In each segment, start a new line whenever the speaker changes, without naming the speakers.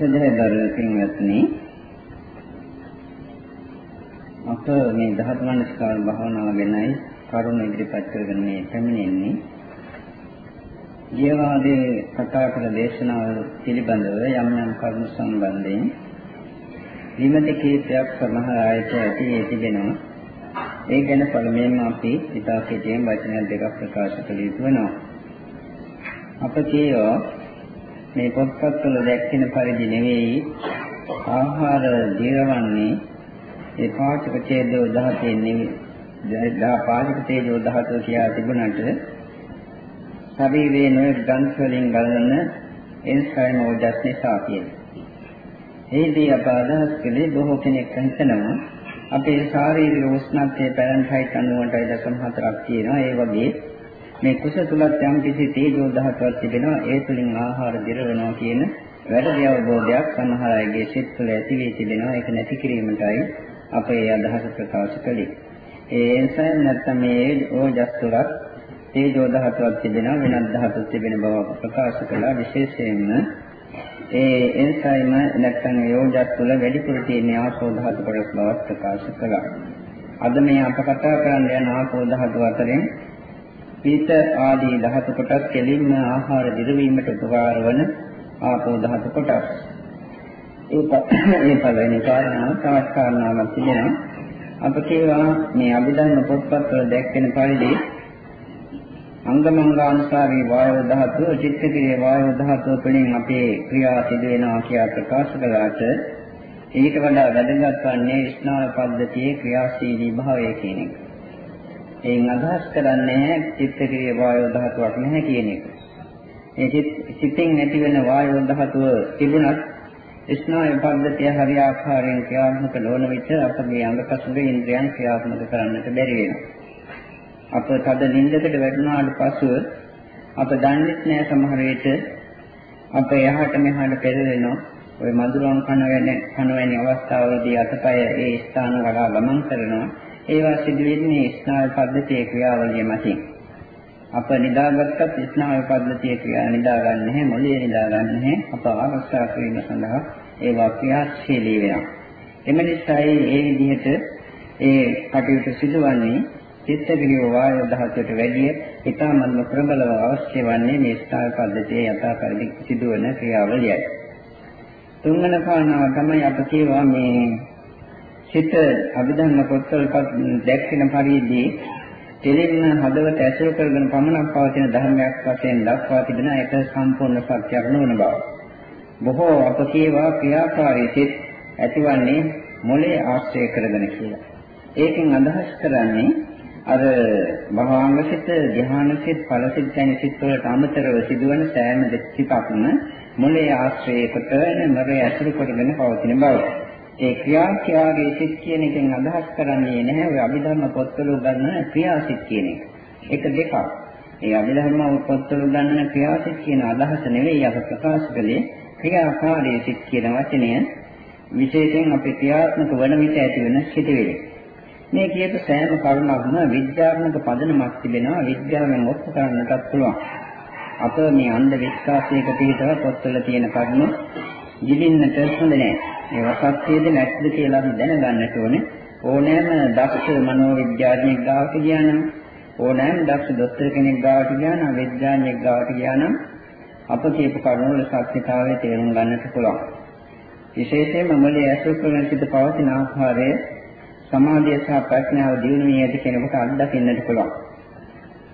සදහදරු පින්වත්නි අප මේ ධාතු මනස්කාර භාවනාව ගැනයි කරුණ ඉදිරිපත් කරගෙන මේ පැමිණෙන්නේ. ගියවාදී කතා කළ දේශනාව පිළිබඳව යම් යම් කරුණු සම්බන්ධයෙන් විමති කීපයක් සමහර අයට ඇති තිබෙනවා. ඒ ගැන පළමුවෙන්ම අපි ඉතා කෙටියෙන් වචන දෙකක් ප්‍රකාශ කළ යුතු වෙනවා. අප කියවා මේ පොත්පත්වල දැක්වෙන පරිදි නෙවෙයි ආහාර දිරවන්නේ ඒ පාචක තේජෝ දහතේ නෙවෙයි දා පාචක තේජෝ දහතෝ කියා තිබුණාට ශරීරයේ නොයෙක් ගන්ධ වලින් ගලන එන්සයිම් ඕජස් නිසා කියන්නේ. එහිදී අප අදහස් කළේ බොහෝ කෙනෙක් හිතනවා අපේ ශාරීරික උෂ්ණත්වයේ පැරන්ටයිට් 90.4ක් තියෙනවා. ඒ වගේ මේ කුස තුලත් යම් කිසි තේජෝ දහතුවක් තිබෙනවා ඒ තුලින් ආහාර දිරවනවා කියන වැරදි අවබෝධයක් සමහර අයගේ සිත් තුළ ඇති වී තිබෙනවා ඒක නැති කිරීමටයි අපේ අදහස ප්‍රකාශ කළේ. ඒ එන්සයිම් නැත්නම් මේ ඕජස් තුලත් තේජෝ දහතුවක් තිබෙනවා වෙනත් දහතුවක් තිබෙන බව ප්‍රකාශ කළා විශේෂයෙන්ම ඒ එන්සයිම් නැත්නම් යෝජස් තුල වැඩිපුර තියෙන ආසෝ ධාතු කොටස් බව ප්‍රකාශ කළා. අද මේ අප කතා කරන්න යන ආසෝ ධාතු අතරින් පීත ආදී ධාතු කොටස් කෙලින්ම ආහාර දිරවීමට උපකාර වන ආපෝ ධාතු කොටස්. ඒක ඒ පළවෙනි කාරණාව තවත් කාරණාවක් තිබෙනවා. අප කියවා මේ අභිධර්ම පොත්පත්වල දැක්වෙන පරිදි අංගමංගානුසාරී වායව ධාතුව චිත්තක්‍රිය වායව ධාතුව තුළින් අපේ ක්‍රියා සිදු වෙනවා කියලා ප්‍රකාශ කළාට ඊට වඩා වැදගත් වන්නේ ස්නායු පද්ධතියේ ක්‍රියාශීලී භාවය කියන එක. එයින් අදහස් කරන්නේ නැහැ චිත්ත ක්‍රිය වායෝ ධාතුවක් නැහැ කියන එක. ඒ සිතින් ඇති වෙන වායෝ ධාතුව තිබුණත් ස්නායු පද්ධතිය හරියාකාරයෙන් ක්‍රියාත්මක නොවන විට අපගේ අංග පසුබිම් ඉන්ද්‍රියන් ක්‍රියාත්මක කරන්නට බැරි වෙනවා. අප තද නිින්දකට වැටුණාට පසුව අප දන්නේ නැහැ සමහර විට අප එහාට මෙහාට පෙරලෙනවා. ওই මදුරුවන් කන වෙන කන වැනි අවස්ථාවලදී අතපය ඒ ස්ථාන වඩා ගමන් කරනවා. ඒවා සිදු වෙන්නේ ස්නායු පද්ධතියේ ක්‍රියාවලිය මතින්. අප නිදාගත්තත් ස්නායු පද්ධතියේ ක්‍රියා නිදා ගන්න නැහැ, මොළයේ නිදා ගන්න නැහැ. අප ආරක්ෂා කිරීම සඳහා ඒවා ක්‍රියාශීලී වෙනවා. එම නිසායි ඒ විදිහට ඒ කටයුතු සිදුවන්නේ චිත්තගිරිය වායු දහසට වැඩිය ඊටමත්ම ප්‍රබලව අවශ්‍ය වන්නේ මේ ස්ථාය පද්ධතියේ යථා පරිදි සිදුවන ක්‍රියාවලියයි. තුන්වන කාරණාව තමයි අප කියවා මේ සිත අභිධර්ම පොත්වල දැක්වෙන පරිදි දෙලින්ම හදවත ඇසුරු කරගෙන පමණක් පවතින ධර්මයක් වශයෙන් දක්වා තිබෙන එක සම්පූර්ණ සත්‍යයක් නොවන බව. බොහෝ අප කියවා ක්‍රියාකාරී සිත් ඇතිවන්නේ මොලේ ආශ්‍රය කරගෙන කියලා. ඒකෙන් අදහස් කරන්නේ අර භවංග සිත, ධ්‍යාන සිත්, ඵල සිත් යන සිත් වලට අමතරව සිදුවන සෑම දෙකක්ම මොලේ ආශ්‍රය කොට නරය ඇසුරු කරගෙන පවතින බව. ඒ ක්‍රියාක්‍යාගේ සිත් කියන එකෙන් අදහස් කරන්නේ නැහැ ඔය අභිධර්ම පොත්වල උගන්වන ක්‍රියාසිත කියන එක. ඒක දෙකක්. ඒ අභිධර්ම පොත්වල උගන්වන ක්‍රියාසිත කියන අදහස නෙවෙයි අප ප්‍රකාශ කළේ ක්‍රියාකාරී සිත් කියන වචනය විශේෂයෙන් අපේ ක්‍රියාත්මක වන විට ඇතිවන සිටිවිලි. මේ කියපු සෑම කරුණක්ම විද්‍යාත්මක පදනමක් තිබෙනවා විද්‍යාවෙන් ඔප්පු කරන්නටත් පුළුවන්. අප මේ අන්ධ විශ්වාසයක පිටව පොත්වල තියෙන කරුණු ජීවින්නට හොඳ නැහැ. ඒවා සත්‍යද නැත්ද කියලා දැනගන්නට ඕනේ. ඕනෑම දක්ෂ මනෝවිද්‍යාඥයෙක් ගාවට ගියා නම් ඕනෑම දක්ෂ දොස්තර කෙනෙක් ගාවට ගියා නම් විද්‍යාඥයෙක් ගාවට ගියා නම් අප කියපු කරුණු වල සත්‍යතාවය තේරුම් ගන්නට පුළුවන්. විශේෂයෙන්ම මොලේ ඇසුරු කරන සිට පවතින ආකාරය සමාධිය සහ ප්‍රඥාව දියුණු වී ඇති කෙනෙකුට අත්දකින්නට පුළුවන්.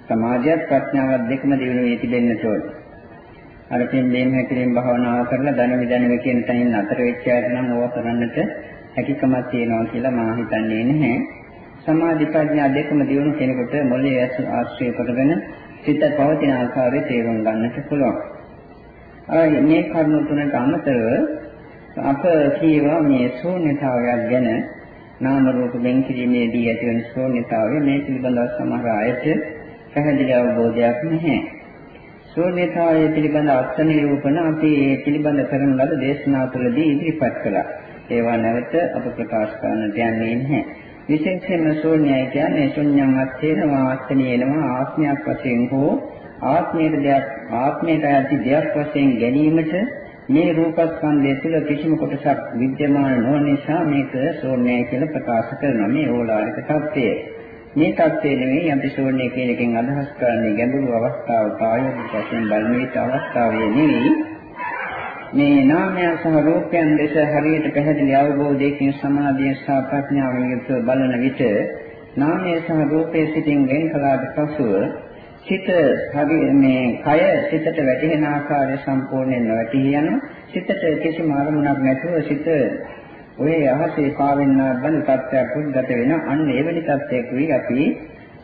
සමාධියත් ප්‍රඥාවත් දෙකම දියුණු වී තිබෙන්නට ඕනේ. අර පින්දීම හැකිරීම භාවනාව කරලා ධන විදනව කියන තැනින් අතර වෙච්ච අයට නම් ඕවා කරන්නට හැකියාවක් තියෙනවා කියලා මා හිතන්නේ නැහැ. සමාධි ප්‍රඥා දෙකම දියුණු කෙනෙකුට මොළයේ ආශ්‍රය කරගෙන සිත පවතින ආකාරය තේරුම් ගන්නට පුළුවන්. අය මේ කරුණු තුනට අමතරව අප කියවා මේ ශූන්‍යතාවයක් ගැන නාම රූප වෙන් කිරීමේදී ඇතිවන ශූන්‍යතාවය මේ පිළිබඳව සමහර අයට පැහැදිලි අවබෝධයක් නැහැ. ශූන්‍යතාවය පිළිබඳ අර්ථ නිරූපණ අපි ඒ පිළිබඳ කරන ලද දේශනා තුළදී ඉදිරිපත් කළා. ඒවා නැවත අප ප්‍රකාශ කරන්නට යන්නේ නැහැ. විශේෂයෙන්ම ශූන්‍යය කියන්නේ ශුන්‍යං අත්ථේනවා ආත්මේනවා ආත්මයක් වශයෙන් හෝ ආත්මයට දෙයක් ආත්මයට ඇති දෙයක් වශයෙන් ගැනීමට මේ රූපස්කන්ධය තුළ කිසිම කොටසක් විද්‍යමාන නොවන නිසා මේක ශූන්‍යයි කියලා ප්‍රකාශ කරනවා මේ ඕලාරික தත්ත්වය. මේ தත්ත්වය නෙවෙයි අපි ශූන්‍ය කියන එකෙන් අදහස් කරන්නේ ගැඹුරු අවස්ථාව ප්‍රායෝගික වශයෙන් බලන විට අවස්ථාවේ නෙවෙයි. මේ නාමයන් සහ රූපයන් දෙස හරියට පැහැදිලි අවබෝධයකින් සමාධිය සහ ප්‍රඥාවෙන් යුක්තව බලන විට නාමය සහ රූපයේ සිටින් වෙන් කළාට පසුව සිත හරි මේ කය සිතට වැටෙන ආකාරය සම්පූර්ණයෙන් නොවැටී යනවා. සිතට කිසිම අරමුණක් නැතුව සිත ඔය අහසේ පාවෙන්න බඳ තත්ත්වයක් උද්ගත වෙන අන්න එවැනි තත්ත්වයකදී අපි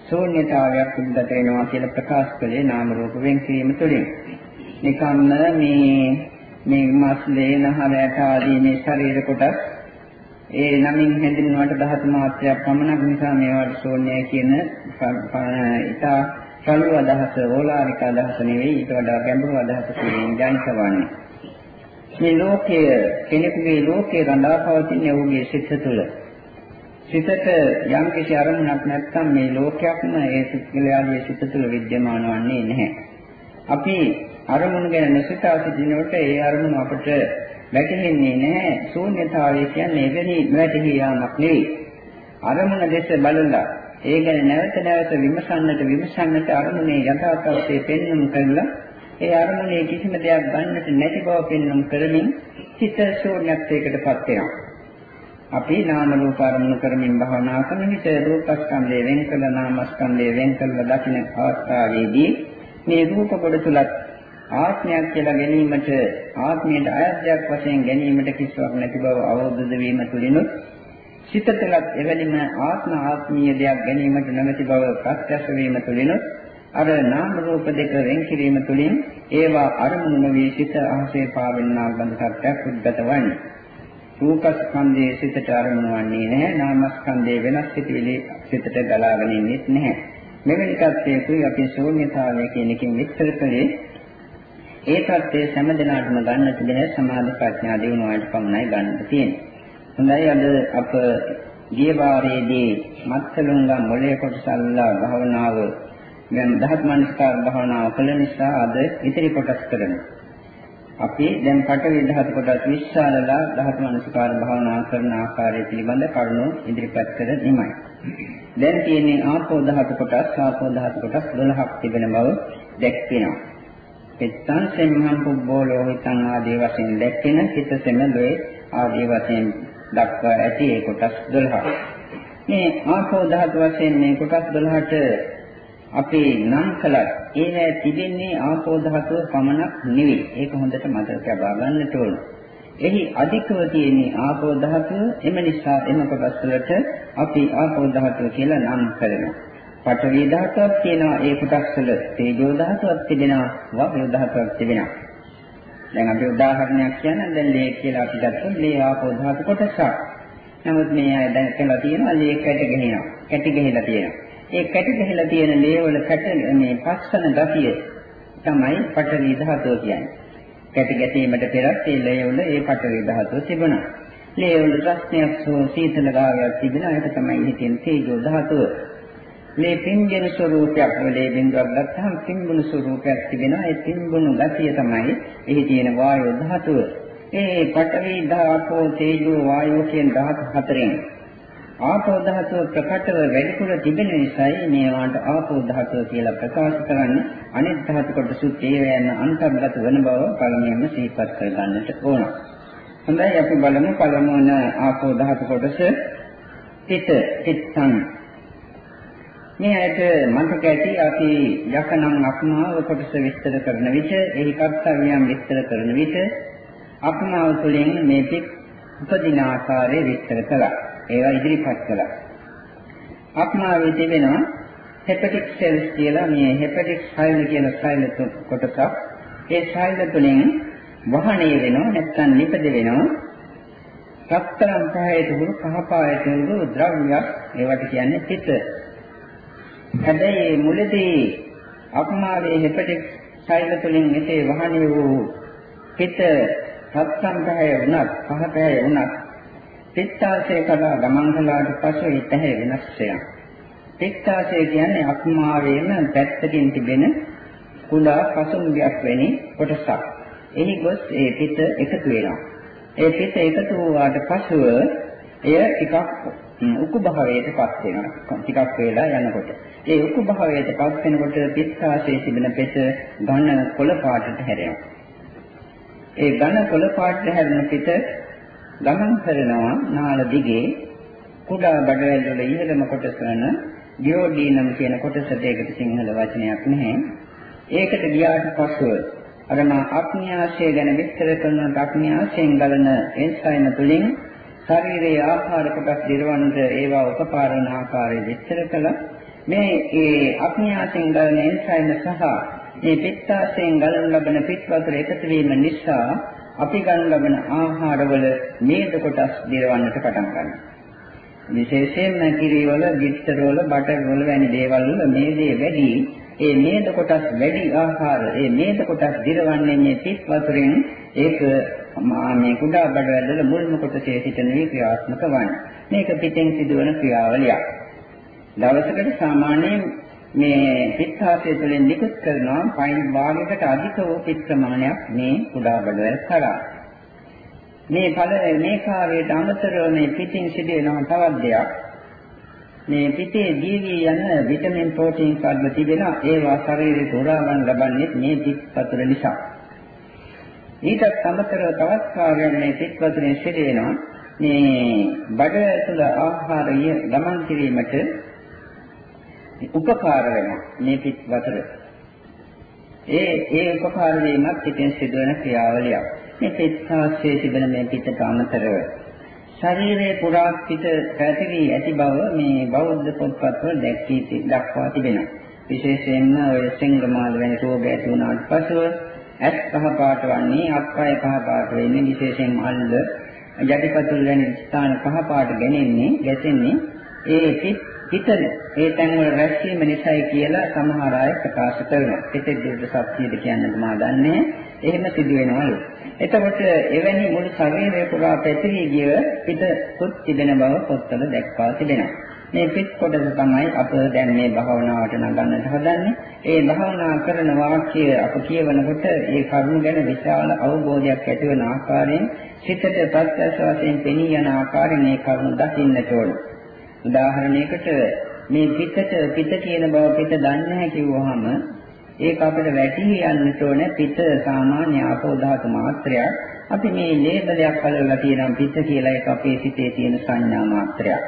ශූන්‍යතාවයක් උද්ගත වෙනවා කියලා ප්‍රකාශ කළේ නාම රූප වෙන් කිරීම තුළින්. නිකම්ම මේ මේ මස් ලේන හරයට ආදී මේ ශරීර කොටස් ඒ නමින් හැඳින්වුවට ධාතු මාත්‍රයක් පමණක් නිසා මේවට ශූන්‍යයි කියන ඉතා සලු අදහස ඕලාරික අදහස නෙවෙයි ඊට වඩා ගැඹුරු අදහස කියන ජනිතවන්නේ මේ ලෝකයේ කෙනෙකුගේ ලෝකයේ රඳා පවතින ඔහුගේ සිත තුළ සිතට යම් කිසි අරමුණක් නැත්නම් මේ ලෝකයක්ම ඒ සිත්කලයාගේ සිත තුළ विद्यमान වන්නේ නැහැ අපි අරමුණු ගැන නොසිතා සිටිනකොට ඒ අරමුණ අපට වැටහෙන්නේ නැහැ. ශූන්‍යතාවය කියන්නේ එවැනි වැටහි යාමක් නෙවෙයි. අරමුණ දෙස බලලා ඒ ගැන නැවත නැවත විමසන්නට විමසන්නට අරමුණේ යථා තත්ත්වය පෙන්වන්න කරලා ඒ අරමුණේ කිසිම දෙයක් ගන්නට නැති බව පෙන්වන්න කරමින් චිත්ත ශූන්‍යත්වයකටපත් වෙනවා. අපි නාම රූප අරමුණු කරමින් භවනා කරන විට රූපස්කන්ධය වෙන් කළ නාමස්කන්ධය වෙන් කළ දකින්න අවස්ථාවේදී මේ රූප කොට තුලත් ආත්මයක් කියලා ගැනීමට ආත්මයට අයත්යක් වශයෙන් ගැනීමට කිසිවක් නැති බව අවබෝධ වීම තුළිනුත් සිත තුළත් එවැනිම ආත්ම ආත්මීය දෙයක් ගැනීමට නොමැති බව ප්‍රත්‍යක්ෂ වීම තුළිනුත් අර නාම රූප දෙක වෙන් කිරීම තුළින් ඒවා අරමුණු නොවී සිත අහසේ පාවෙන්නා බඳ සත්‍යයක් උද්ගත වන්නේ. රූපස්කන්ධයේ සිතට අරමුණු වන්නේ නැහැ. නාමස්කන්ධයේ වෙනස් සිටිවිලි සිතට ගලාගෙන ඉන්නේ නැහැ. මෙවැනි තත්ත්වයකුයි අපි ශූන්‍යතාවය කියන එකෙන් විස්තර කළේ ඒ தත්ත්වයේ හැම දිනකටම ගන්න තිබෙන සමාධි ප්‍රඥා දිනුවාට පමණයි ගන්නට තියෙන්නේ. හොඳයි අද අප ගිය වාරයේදී මත්සලුංගම් මොලේ කොටසල්ලා භාවනාව දැන් දහත් මනස්කාර භාවනාව කළ නිසා අද ඉතිරි කොටස් කරනවා. අපි දැන් පටවි දහත් කොටස් විශ්ාලලා දහත් මනස්කාර භාවනා කරන ආකාරය පිළිබඳ කරුණු ඉදිරිපත් කර නිමයි. දැන් තියෙන්නේ ආපෝ දහත් කොටස් ආපෝ දහත් කොටස් 12ක් තිබෙන බව දැක්වෙනවා. චිත්තං සෙම්හං පුබ්බෝ ලෝහිතං ආදී වශයෙන් දැක්කෙන චිත්ත සෙමලේ ආදී වශයෙන් දක්වා ඇති ඒ කොටස් 12. මේ ආපෝ ධාතු වශයෙන් මේ කොටස් 12ට අපි නම් කළත් ඒවැ තිබෙන්නේ ආපෝ ධාතුව පමණක් නෙවෙයි. ඒක හොඳට මතක තබා ගන්නට ඕන. එහි අධිකව තියෙන්නේ ආපෝ ධාතුව. එම නිසා එම කොටස් වලට අපි ආපෝ ධාතුව කියලා නම් කරනවා. පඨවි ධාතුවක් තියෙනවා ඒ කොටස් වල තේජෝ ධාතුවක් තිබෙනවා වායු ධාතුවක් තිබෙනවා දැන් අපි උදාහරණයක් කියන්න දැන් ලේ කියලා අපි ගත්තොත් ලේ ආපෝ ධාතු කොටසක් නමුත් මේ අය දැන් කියලා තියෙනවා ලේ කැට ගහිනවා කැටි ගහිලා තියෙනවා ඒ කැටි ගහිලා තියෙන ලේ වල කැට මේ පස්සන ගතිය තමයි පඨවි ධාතුව කියන්නේ කැටි ගැටීමට පෙරත් ඒ ලේ වල ඒ පඨවි ධාතුව තිබුණා ලේ වල රස්නයක් සෝ සීතල ගාවයක් තිබෙනවා ඒක තමයි හිතෙන් තේජෝ ධාතුව මේ පින්ගෙන ස්වરૂපයක් වලේ බින්දුවක් ගත්තාම පින්බුණු ස්වરૂපයක් තිබෙනවා. ඒ පින්බුණු ගතිය තමයි එහි තියෙන වායෝ ධාතුව. ඒ පඨවි ධාතෝ තේජෝ වායෝ කියන ධාතු හතරෙන් ආපෝ ධාතුව ප්‍රකටව වැඩිපුර තිබෙන නිසායි මේවාට ආපෝ ධාතුව කියලා ප්‍රකාශ කරන්නේ. අනිත් ධාතු කොටසුත් ඒවැයන් අන්තර්ගත වන බව පළමුවෙන්ම සිහිපත් කර ගන්නට ඕන. හොඳයි අපි බලමු පළමුවන ආපෝ ධාතු කොටස පිට පිටසං මේ ඇයට මතක ඇති අපි යකනම් අක්මාව කොටස විස්තර කරන විට එහි කර්තව්‍යයන් විස්තර කරන විට අක්මාව තුළින් මේ පිට උපදින ආකාරය විස්තර කළා. ඒවා ඉදිරිපත් කළා. අක්මාවේ තිබෙනවා හෙපටික් සෙල්ස් කියලා මේ හෙපටික් සෛල කියන සෛල කොටසක්. ඒ සෛල තුළින් වහණය වෙනවා නැත්නම් නිපද වෙනවා. සත්තරම් පහයට හුරු කහ පායට හුරු ද්‍රව්‍යයක් ඒවට කියන්නේ පිට හැබැයි මුලදී අපමාවේ හෙපටික් සෛල තුලින් මෙසේ වහණේ වූ පිට සත්සංගය වුණත් පහතය වුණත් පිත්තාශය කළා ගමන් කළාට පසු ඊතහ වෙනස් වෙනවා. පිත්තාශය කියන්නේ අපමාවේම පැත්තකින් තිබෙන කුඩා පසුම්බියක් වැනි කොටසක්. එහි ගොස් ඒ පිට එකතු වෙනවා. ඒ පිට එකතු වුණාට පසුව එය ටිකක් උකු භාවයටපත් වෙනවා. ටිකක් වේලා යනකොට. ඒ උකු භාවයටපත් වෙනකොට පිත්තාශයේ තිබෙන පෙත ඝන කොළ පාටට හැරෙනවා. ඒ ඝන කොළ පාටට හැරෙන පිට ගමන් කරනවා නාල දිගේ කුඩා බඩවැල් වල ඉහළම කොටස වන ඩියෝඩීනම් කියන කොටසට ඒකට සිංහල වචනයක් නැහැ. ඒකට ගියාට පස්සෙ අර මා අඥාශය ගැන විස්තර කරන අඥාශයෙන් ගලන එන්සයිම තුලින් ශරීරයේ ආහාර කොටස් දිරවන්නට ඒවා උපකාර වන ආකාරය විස්තර කළා. මේ ඒ අඥාශයෙන් ගලන එන්සයිම සහ මේ පිත්තාශයෙන් ගලන ලබන පිත් වතුර එකතු වීම නිසා අපි ගන්න ලබන ආහාරවල මේද කොටස් දිරවන්නට පටන් ගන්නවා. විශේෂයෙන්ම කිරිවල, ගිට්ටරවල, බටරවල වැනි දේවල් වල මේදේ වැඩි. ඒ මේද කොටස් වැඩි ආහාර, ඒ මේද කොටස් දිරවන්නේ මේ පිත් වතුරෙන් ඒක මේ කුඩා බඩවැල්වල මුල්ම කොටසේ සිටින ක්‍රියාත්මක වන්නේ. මේක පිටෙන් සිදුවන ක්‍රියාවලියක්. දවසකට සාමාන්‍යයෙන් මේ පිත්තාශය තුළින් නිකුත් කරනවා පයින් භාගයකට අධික වූ පිත් ප්‍රමාණයක් මේ කුඩා බඩවැල් කරා. මේ ඵල මේ කාර්යයට අමතරව මේ පිටින් සිදුවෙන තවත් දෙයක් මේ පිටේ දීවි යන විටමින් ප්‍රෝටීන් කඩල තිබෙන ඒවා ශරීරයට උරා ගන්න ලබන්නේ මේ පිත් වතුර නිසා. ඊට අමතරව තවත් කාර්යයක් මේ පිත් වතුරෙන් සිදුවෙනවා මේ බඩ තුළ ආහාරය ගමන් කිරීමට උපකාර වෙනවා මේ පිට වතුර. ඒ ඒ උපකාර වීමත් පිටින් සිදුවන ක්‍රියාවලියක්. මේ පිටාශයේ තිබෙන මේ පිටට අමතරව ශරීරයේ පුරා පිට පැතිරී ඇති බව මේ බෞද්ධ පොත්පත්වල දැක්වී දක්වා තිබෙනවා. විශේෂයෙන්ම ඔය සිංහමාල වැනි රෝග ඇති වුණාට පසුව ඇස් කහ පාට වන්නේ අත්පය කහ පාට වෙන්නේ විශේෂයෙන් අල්ල යටිපතුල් වැනි ස්ථාන කහ පාට ගැනෙන්නේ ගැසෙන්නේ ඒ පිට හිතන ඒ තැන්වල රැස්වීම නිසායි කියලා සමහර අය ප්‍රකාශ කරනවා. පිටේ දුර්ද සත්‍යද කියන්නත් මා දන්නේ. එහෙම සිදු වෙනවලු. එතකොට එවැනි මුළු ශරීරය පුරා පැතිරී ගිය පිට කුත් තිබෙන බව පොත්වල දැක්වා තිබෙනවා. මේ පිට කොටස තමයි අප දැන් මේ භාවනාවට නගන්නට හදන්නේ. ඒ භාවනා කරන වාක්‍ය අප කියවනකොට ඒ කරුණ ගැන විශාල අවබෝධයක් ඇති වෙන ආකාරයෙන් සිතට ප්‍රත්‍යක්ෂ වශයෙන් පෙනී යන ආකාරයෙන් මේ කරුණ දකින්නට ඕනේ. උදාහරණයකට මේ පිටට පිට කියන බව පිට දන්නේ නැහැ කිව්වහම ඒක අපිට වැටහි යන්නට ඕනේ පිට සාමාන්‍ය ආපෝ ධාතු මාත්‍රයක්. අපි මේ ලේබලයක් අල්ලලා තියෙනම් පිට කියලා ඒක අපේ සිතේ තියෙන සංඥා මාත්‍රයක්.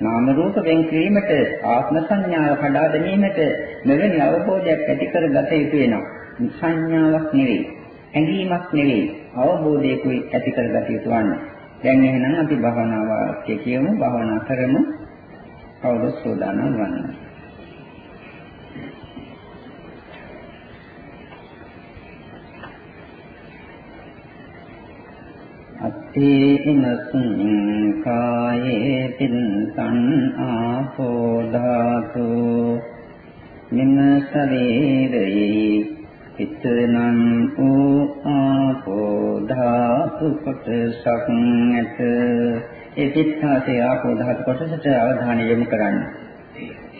නාම රූප වෙන් කිරීමට ආත්ම සංඥාව කඩා දැමීමට මෙවැනි අවබෝධයක් ඇති කරගත යුතු වෙනවා. සංඥාවක් නෙවෙයි. ඇඟීමක් නෙවෙයි. අවබෝධයකුයි ඇති කරගත යුතු වන්නේ. දැන් එහෙනම් අපි භවනාව කියමු භවනා කරමු කවුරුත් සෝදානම් වන්න. අත්තේනසුං කායේ පින්තං ආපෝ ධාතු මෙම ශරීරයේ පිටනං වූ ආපෝ ධාතු කොටසක් ඇත ඒ පිටාසේ ආපෝ ධාතු කොටසට අවධානය යොමු කරන්න.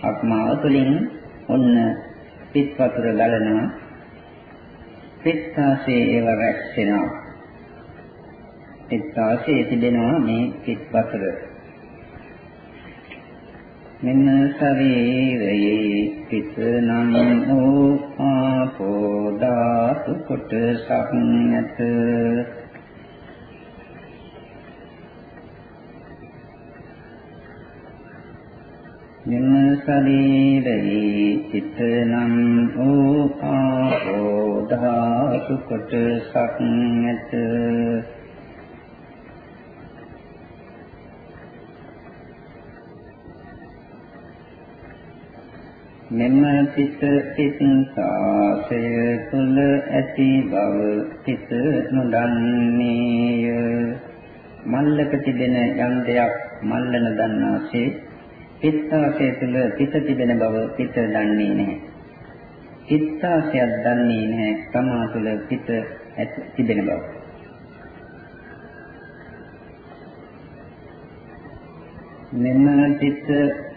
අක්මාව තුළින් ඔන්න පිට වතුර ගලනවා. පිටාසේ ඒව රැස් වෙනවා. පිටාසේ තිබෙනවා මේ පිට වතුර. මෙන්න ශරීරයේ පිට නම් වූ ආපෝ ධාතු කොටසක් නැත. මෙම ශරීරයේ චිත නම් වූ ආපෝ ධාතු කොටසක් නැත මෙම පිට පිටාසය තුල ඇති බව පිට නොදන්නේය. මල්ලක තිබෙන යම් දෙයක් මල්ලන දන්නාසේ පිත්තාශය තුළ පිට තිබෙන බව පිට දන්නේ නැහැ. පිත්තාශයක් දන්නේ නැහැ තමා තුළ පිට තිබෙන බව. මෙම චිත්ත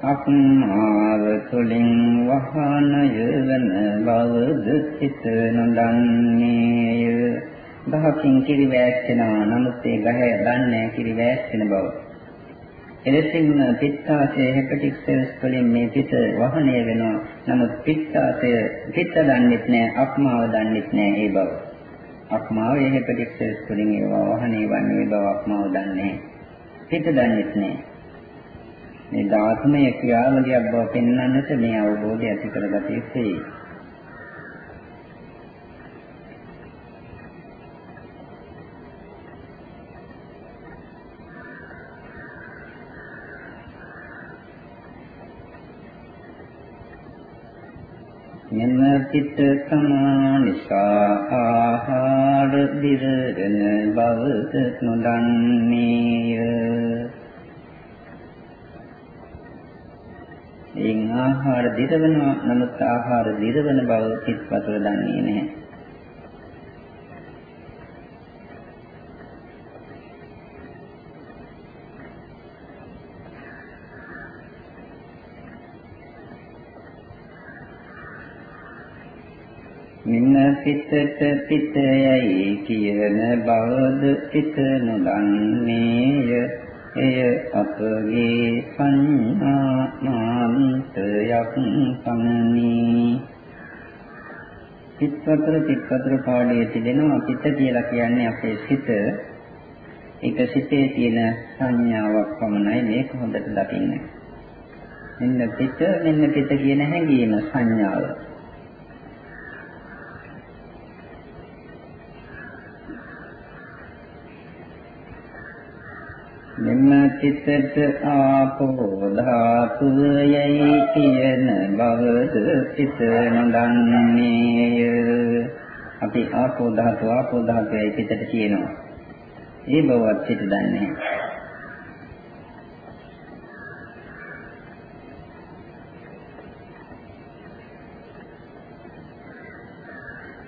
අක්මාව තුළින් වහනය වන බවද චිත නොදන්නේය ගහකින් කිරි වැස්සෙනවා. නමුත් ඒ ගහ දන්නේ කිරි වැස්සෙන බව. එලෙසින්ම පිත්තාශය හෙපටික් සෙල්ස් වලින් මේ පිට වහනය වෙනවා. නමුත් පිත්තාශය පිත්ත දන්නෙත් නෑ, අක්මාව දන්නෙත් නෑ ඒ බව. අක්මාව ඒ හෙපටික් සෙල්ස් වලින් ඒවා වහනය වන්නේ බව අක්මාව දන්නේ පිට දන්නෙත් නෑ. මේ ධාතුමය ක්‍රියාවලියක් බව පෙන්වන්නට මේ අවබෝධය ඇති කරගත යුතුයි. මෙම චිත්ත සමානිසා ආහාර දිරගෙන බවද නොදන්නේය. එයින් ආහාර දිරවනවා නමුත් ආහාර දිරවන බව පිටපතල දන්නේ නැහැ. මෙන්න පිටට පිටයයි කියන බවද පිට නොදන්නේය. එය අපගේ සංඥා මාන්තයක් පමණි. පිටතර පිටතර පාඩියේ තිබෙනවා පිට කියලා කියන්නේ අපේ සිත. ඒක සිතේ තියෙන සංඥාවක් පමණයි මේක හොඳට දකින්න. මෙන්න පිට මෙන්න පිට කියන හැඟීම සංඥාව. මෙන්න චිත්තට ආපෝ ධාතුව යයි කියන බවද චිත නොදන්නේය. අපි ආපෝ ධාතුව ආපෝ ධාතුවයි චිතට කියනවා. ඒ බවත් චිත දන්නේ.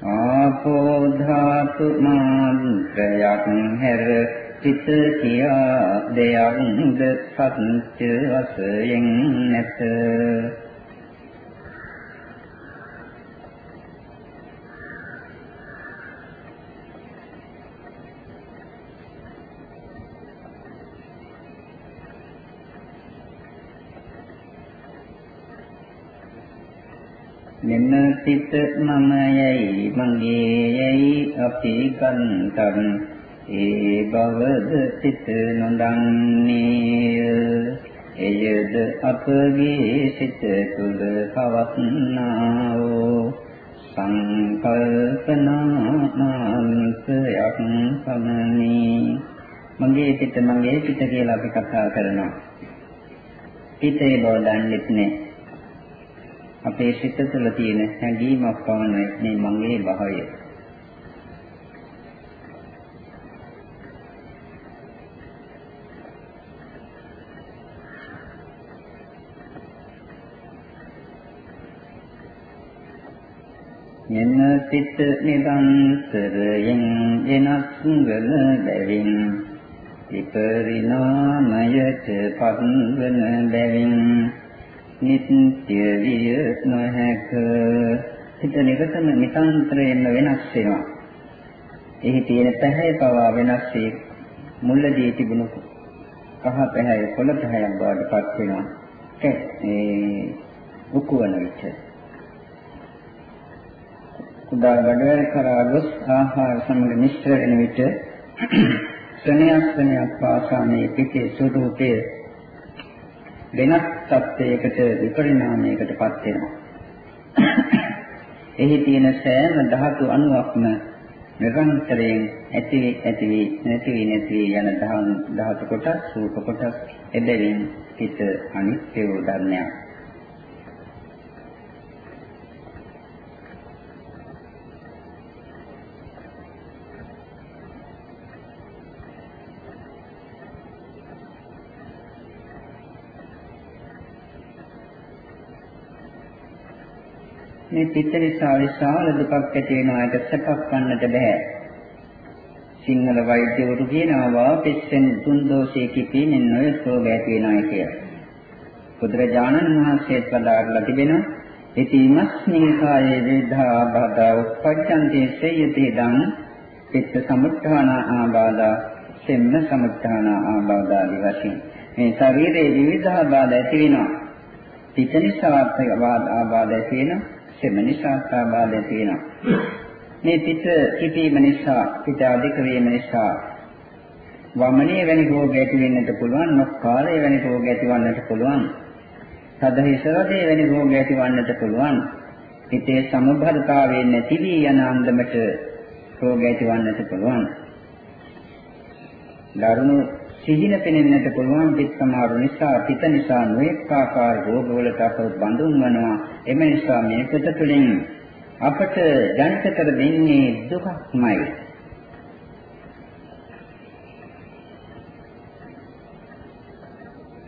ආපෝ ධාතු මාත්‍රයක් හැර චිත කියා දෙයක්ද සත්‍ය වශයෙන් නැත මෙන්න සිත මමයයි මගේයයි අපි කන්තන් ඒ බවද සිත නොදන්නේය. එයද අපගේ සිත තුළ පවත්නා වූ සංකල්පනා මානසයක් පමණි. මගේ සිත මගේ සිත කියලා අපි කතා කරනවා. සිතේ බව දන්නෙත් නෑ. අපේ සිත තුළ තියෙන හැඟීමක් පමණයි මේ මගේ භාවය මෙන්න සිත නිරන්තරයෙන් වෙනස් වන බැවින් විපරිණාමයට පත්වන බැවින් නිත්‍ය විය නොහැක. සිත නිරතම නිරන්තරයෙන් වෙනස් වෙනවා. එහි තියෙන පැහැය පවා වෙනස් වේ මුල්ලදී තිබුණු කහ පැහැය කොළ පැහැයක් බවට පත් වෙනවා. ඒ උකුවන විට. කුඩා බඩවැල් කරා ගොස් ආහාර සමග මිශ්‍ර වෙන විට ස්වනයක් ස්වනයක් පාසාමේ පිටේ ස්වરૂපයේ වෙනස් තත්යකට විපරිණාමයකට පත් වෙනවා. එහි තියෙන සෑම ධාතු අණුවක්ම නිරන්තරයෙන් ඇති ඇති නැති නැති යන ධාතු කොටස් රූප කොටස් එබැවින් හිත අනිත්‍ය වූ ධර්මයක්. මේ පිට නිසා විශාල දුකක් ඇති වෙනාට සැපක් ගන්නට බෑ. සිංහල වෛද්‍යවරු කියනවා පිස්සෙන් තුන් දෝෂේ කිපීමෙන් නොයසෝ ගැති වෙනයි කියලා. බුදුරජාණන් වහන්සේත් වදාarලා තිබෙනවා ඉතිමස්මින් කායේ වේදා බාධා උප්පජ්ජන්ති සේයති දං චිත්ත සමුත්ථාන ආබාධා, සෙම්ම සමුත්ථාන ආබාධා ආදී වශයෙන් මේ ශරීරයේ විවිධ ආබාධ ඇති වෙනවා. චිත්ත නිසා ආබාධ ඇති වෙනවා, සෙම්ම නිසා ආබාධ ඇති වෙනවා. මේ පිට කිපීම නිසා, පිට අධික වීම නිසා වමනේ වැනි රෝග ඇති වෙන්නට පුළුවන්, නොකාලය වැනි රෝග ඇතිවන්නට පුළුවන්. සදහිසරදේ වැනි රෝග ඇතිවන්නට පුළුවන්. හිතේ සමබරතාවයෙන් නැති වී යන අන්දමට රෝග ඇතිවන්නට පුළුවන්. දරුණු සිහින පෙනෙන්නට පුළුවන් පිට සමාරු නිසා පිට නිසා නොඑක ආකාර රෝගවලට අප බඳුන් වනවා. එම නිසා මේ පිට තුළින් අපට ජනිත කර දෙන්නේ දුකක්මයි.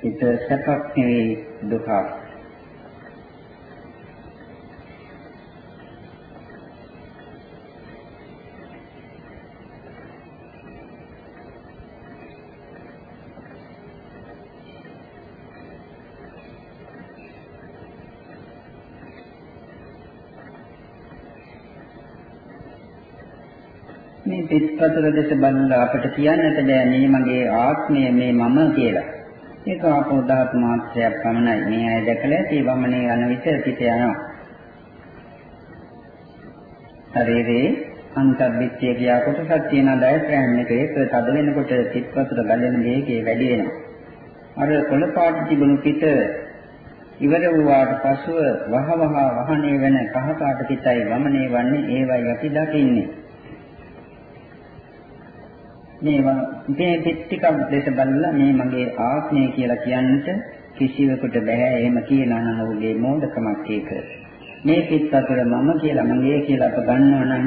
හිත සැපක් නෙවෙයි දුකක්. මේ පිටපතර දෙස බලලා අපිට කියන්නට බෑ මේ මගේ ආත්මය මේ මම කියලා. ඒක ආපෝ ධාතු මාත්‍රයක් පමණයි. මේ අය දැකලා ඇති වමනේ යන විට පිට යනවා. ශරීරේ අන්තර්විත්‍ය කියා කොටසක් තියෙන ඩයෆ්‍රෑම් එකේ ඒක තද වෙනකොට පිටපතට ගලන වේගය වැඩි වෙනවා. අර කොළ පාට තිබුණු පිට ඉවර වූාට පසුව වහවහ වහනේ වෙන කහ පාට පිටයි වමනේ වන්නේ ඒවයි අපි දකින්නේ. මේවා මේ ටිකක් දෙස බලලා මේ මගේ ආත්මය කියලා කියන්නට කිසිවෙකුට බෑ එහෙම කියනවා නම් ඔහුගේ මෝඩකමක් ඒක. මේ පිට අතර මම කියලා මගේ කියලා අප ගන්නවා නම්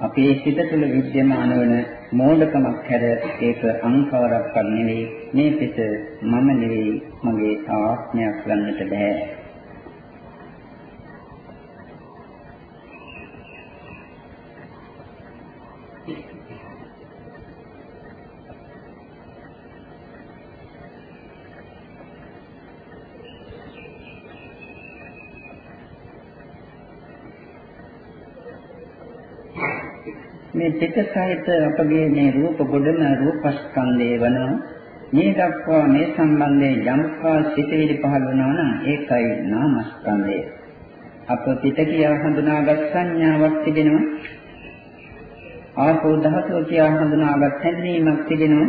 අපේ සිත තුළ විද්‍යමාන වන මෝඩකමක් හැර ඒක අංකාරක්වත් නෙවෙයි මේ පිට මම නෙවෙයි මගේ ආත්මයක් ගන්නට බෑ. මේ පිට සහිත අපගේ මේ රූප ගොඩම රූපස්කන්ධය වනවා. මේ දක්වා මේ සම්බන්ධයෙන් යම්කා සිතවිලි පහළ වෙනවා නම් ඒකයි නාමස්කන්ධය. අප පිට කියා හඳුනාගත් සංඥාවක් තිබෙනවා. ආපෝ ධාතුව කියා හඳුනාගත් හැඳිනීමක් තිබෙනවා.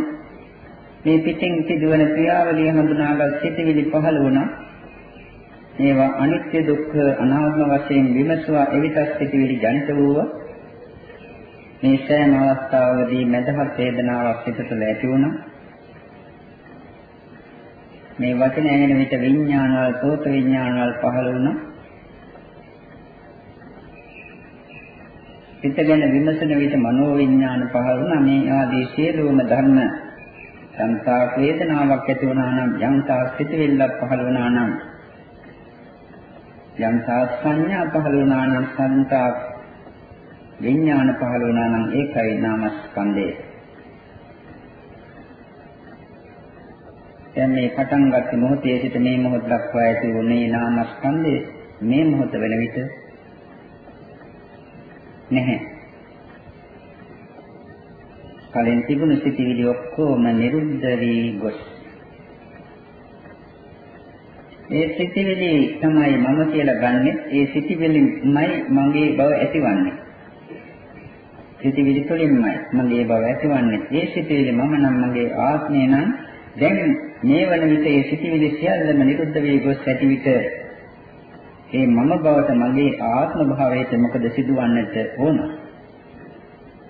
මේ පිටින් සිදුවන ක්‍රියාවලිය හඳුනාගත් සිතවිලි පහළ වුණා. මේවා අනිත්‍ය දුක්ඛ අනාත්ම වශයෙන් විමසුවා එවිට සිතවිලි ජනිත වූවා. මේ සෑම අවස්ථාවකදී මදහත් වේදනාවක් හිත තුළ ඇති වුණා. මේ වචන ඇහෙන විට විඥානවල සෝත විඥානවල පහළ වුණා. හිතගෙන විමසන විට මනෝ විඥාන පහළ වුණා. මේ ආදී සියලුම ධර්ම සංසා වේදනාවක් ඇති වුණා නම් යම්තා සිතවිල්ලක් පහළ වුණා නම් යම්තා සංඥා පහළ වුණා නම් සංතා විඥාන පහළ වුණා නම් ඒකයි නාමස්කන්ධය. දැන් මේ පටන් ගත්ත මොහොතේ සිට මේ මොහොත දක්වා ඇති වුණේ නාමස්කන්ධය මේ මොහොත වෙන විට නැහැ. කලින් තිබුණු සිතිවිලි ඔක්කොම නිරුද්ධ වී ගොස්. ඒ සිතිවිලි තමයි මම කියලා ගන්නෙ. ඒ සිතිවිලිමයි මගේ බව ඇතිවන්නේ. සිතිවිලි තුළින්මයි මගේ බව ඇතිවන්නේ. ඒ සිතිවිලි මම නම් මගේ ආත්මය නම් දැන් මේ වන විට ඒ සිතිවිලි සියල්ලම නිරුද්ධ වී ගොස් ඇති විට ඒ මම බවට මගේ ආත්ම භාවයට මොකද සිදුවන්නට ඕන?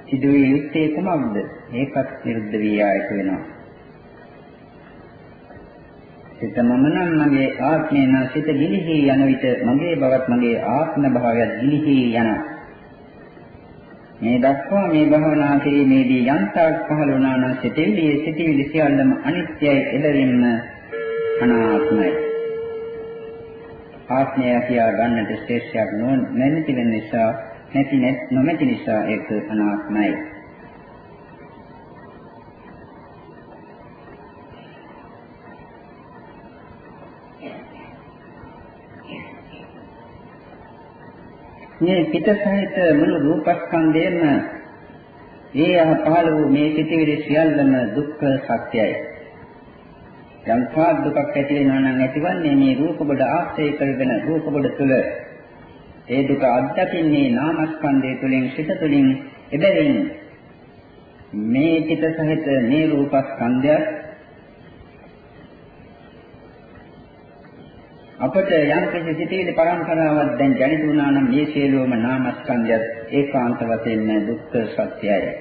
සිදුවේ යුත්තේ කුමක්ද? ඒකත් නිරුද්ධ වී ආයත වෙනවා. සිත මම නම් මගේ ආත්මය නම් සිත ගිලිහි යන විට මගේ බවත් මගේ ආත්ම භාවයත් ගිලිහි යනවා. මේ දක්වා මේ භවනා කිරීමේදී යන්තාක් පහළ වුණා නම් සිතෙවිලි සිතවිලි සියල්ලම අනිත්‍යයි එළවෙන්න අනාත්මයි. ආත්මය කියා ගන්නට ශ්‍රේෂ්ඨයක් නොනැති වෙන නිසා නැති නොමැති නිසා ඒක අනාත්මයි. මේ පිටසහිත මුළු රූපස්කන්ධයම ඒ පහළ වූ මේ සිටිවිලි සියල්ලම දුක්ඛ සත්‍යයි. යම් තාක් දුකක් ඇති වෙනවා නම් ඇතිවන්නේ මේ රූප කොට ආශ්‍රය කරගෙන රූප කොට තුල ඒ දුක අත්දකින්නේ නාමස්කන්ධය තුළින් සිත තුළින් එබැවින් මේ චිත සහිත මේ රූපස්කන්ධය අපට යම් කිසි සිටිවිලි පරම්පරාවක් දැන් ජනිත වුණා නම් මේ සියලුම නාමස්කන්ධයත් ඒකාන්ත වශයෙන්ම දුක්ඛ සත්‍යයයි.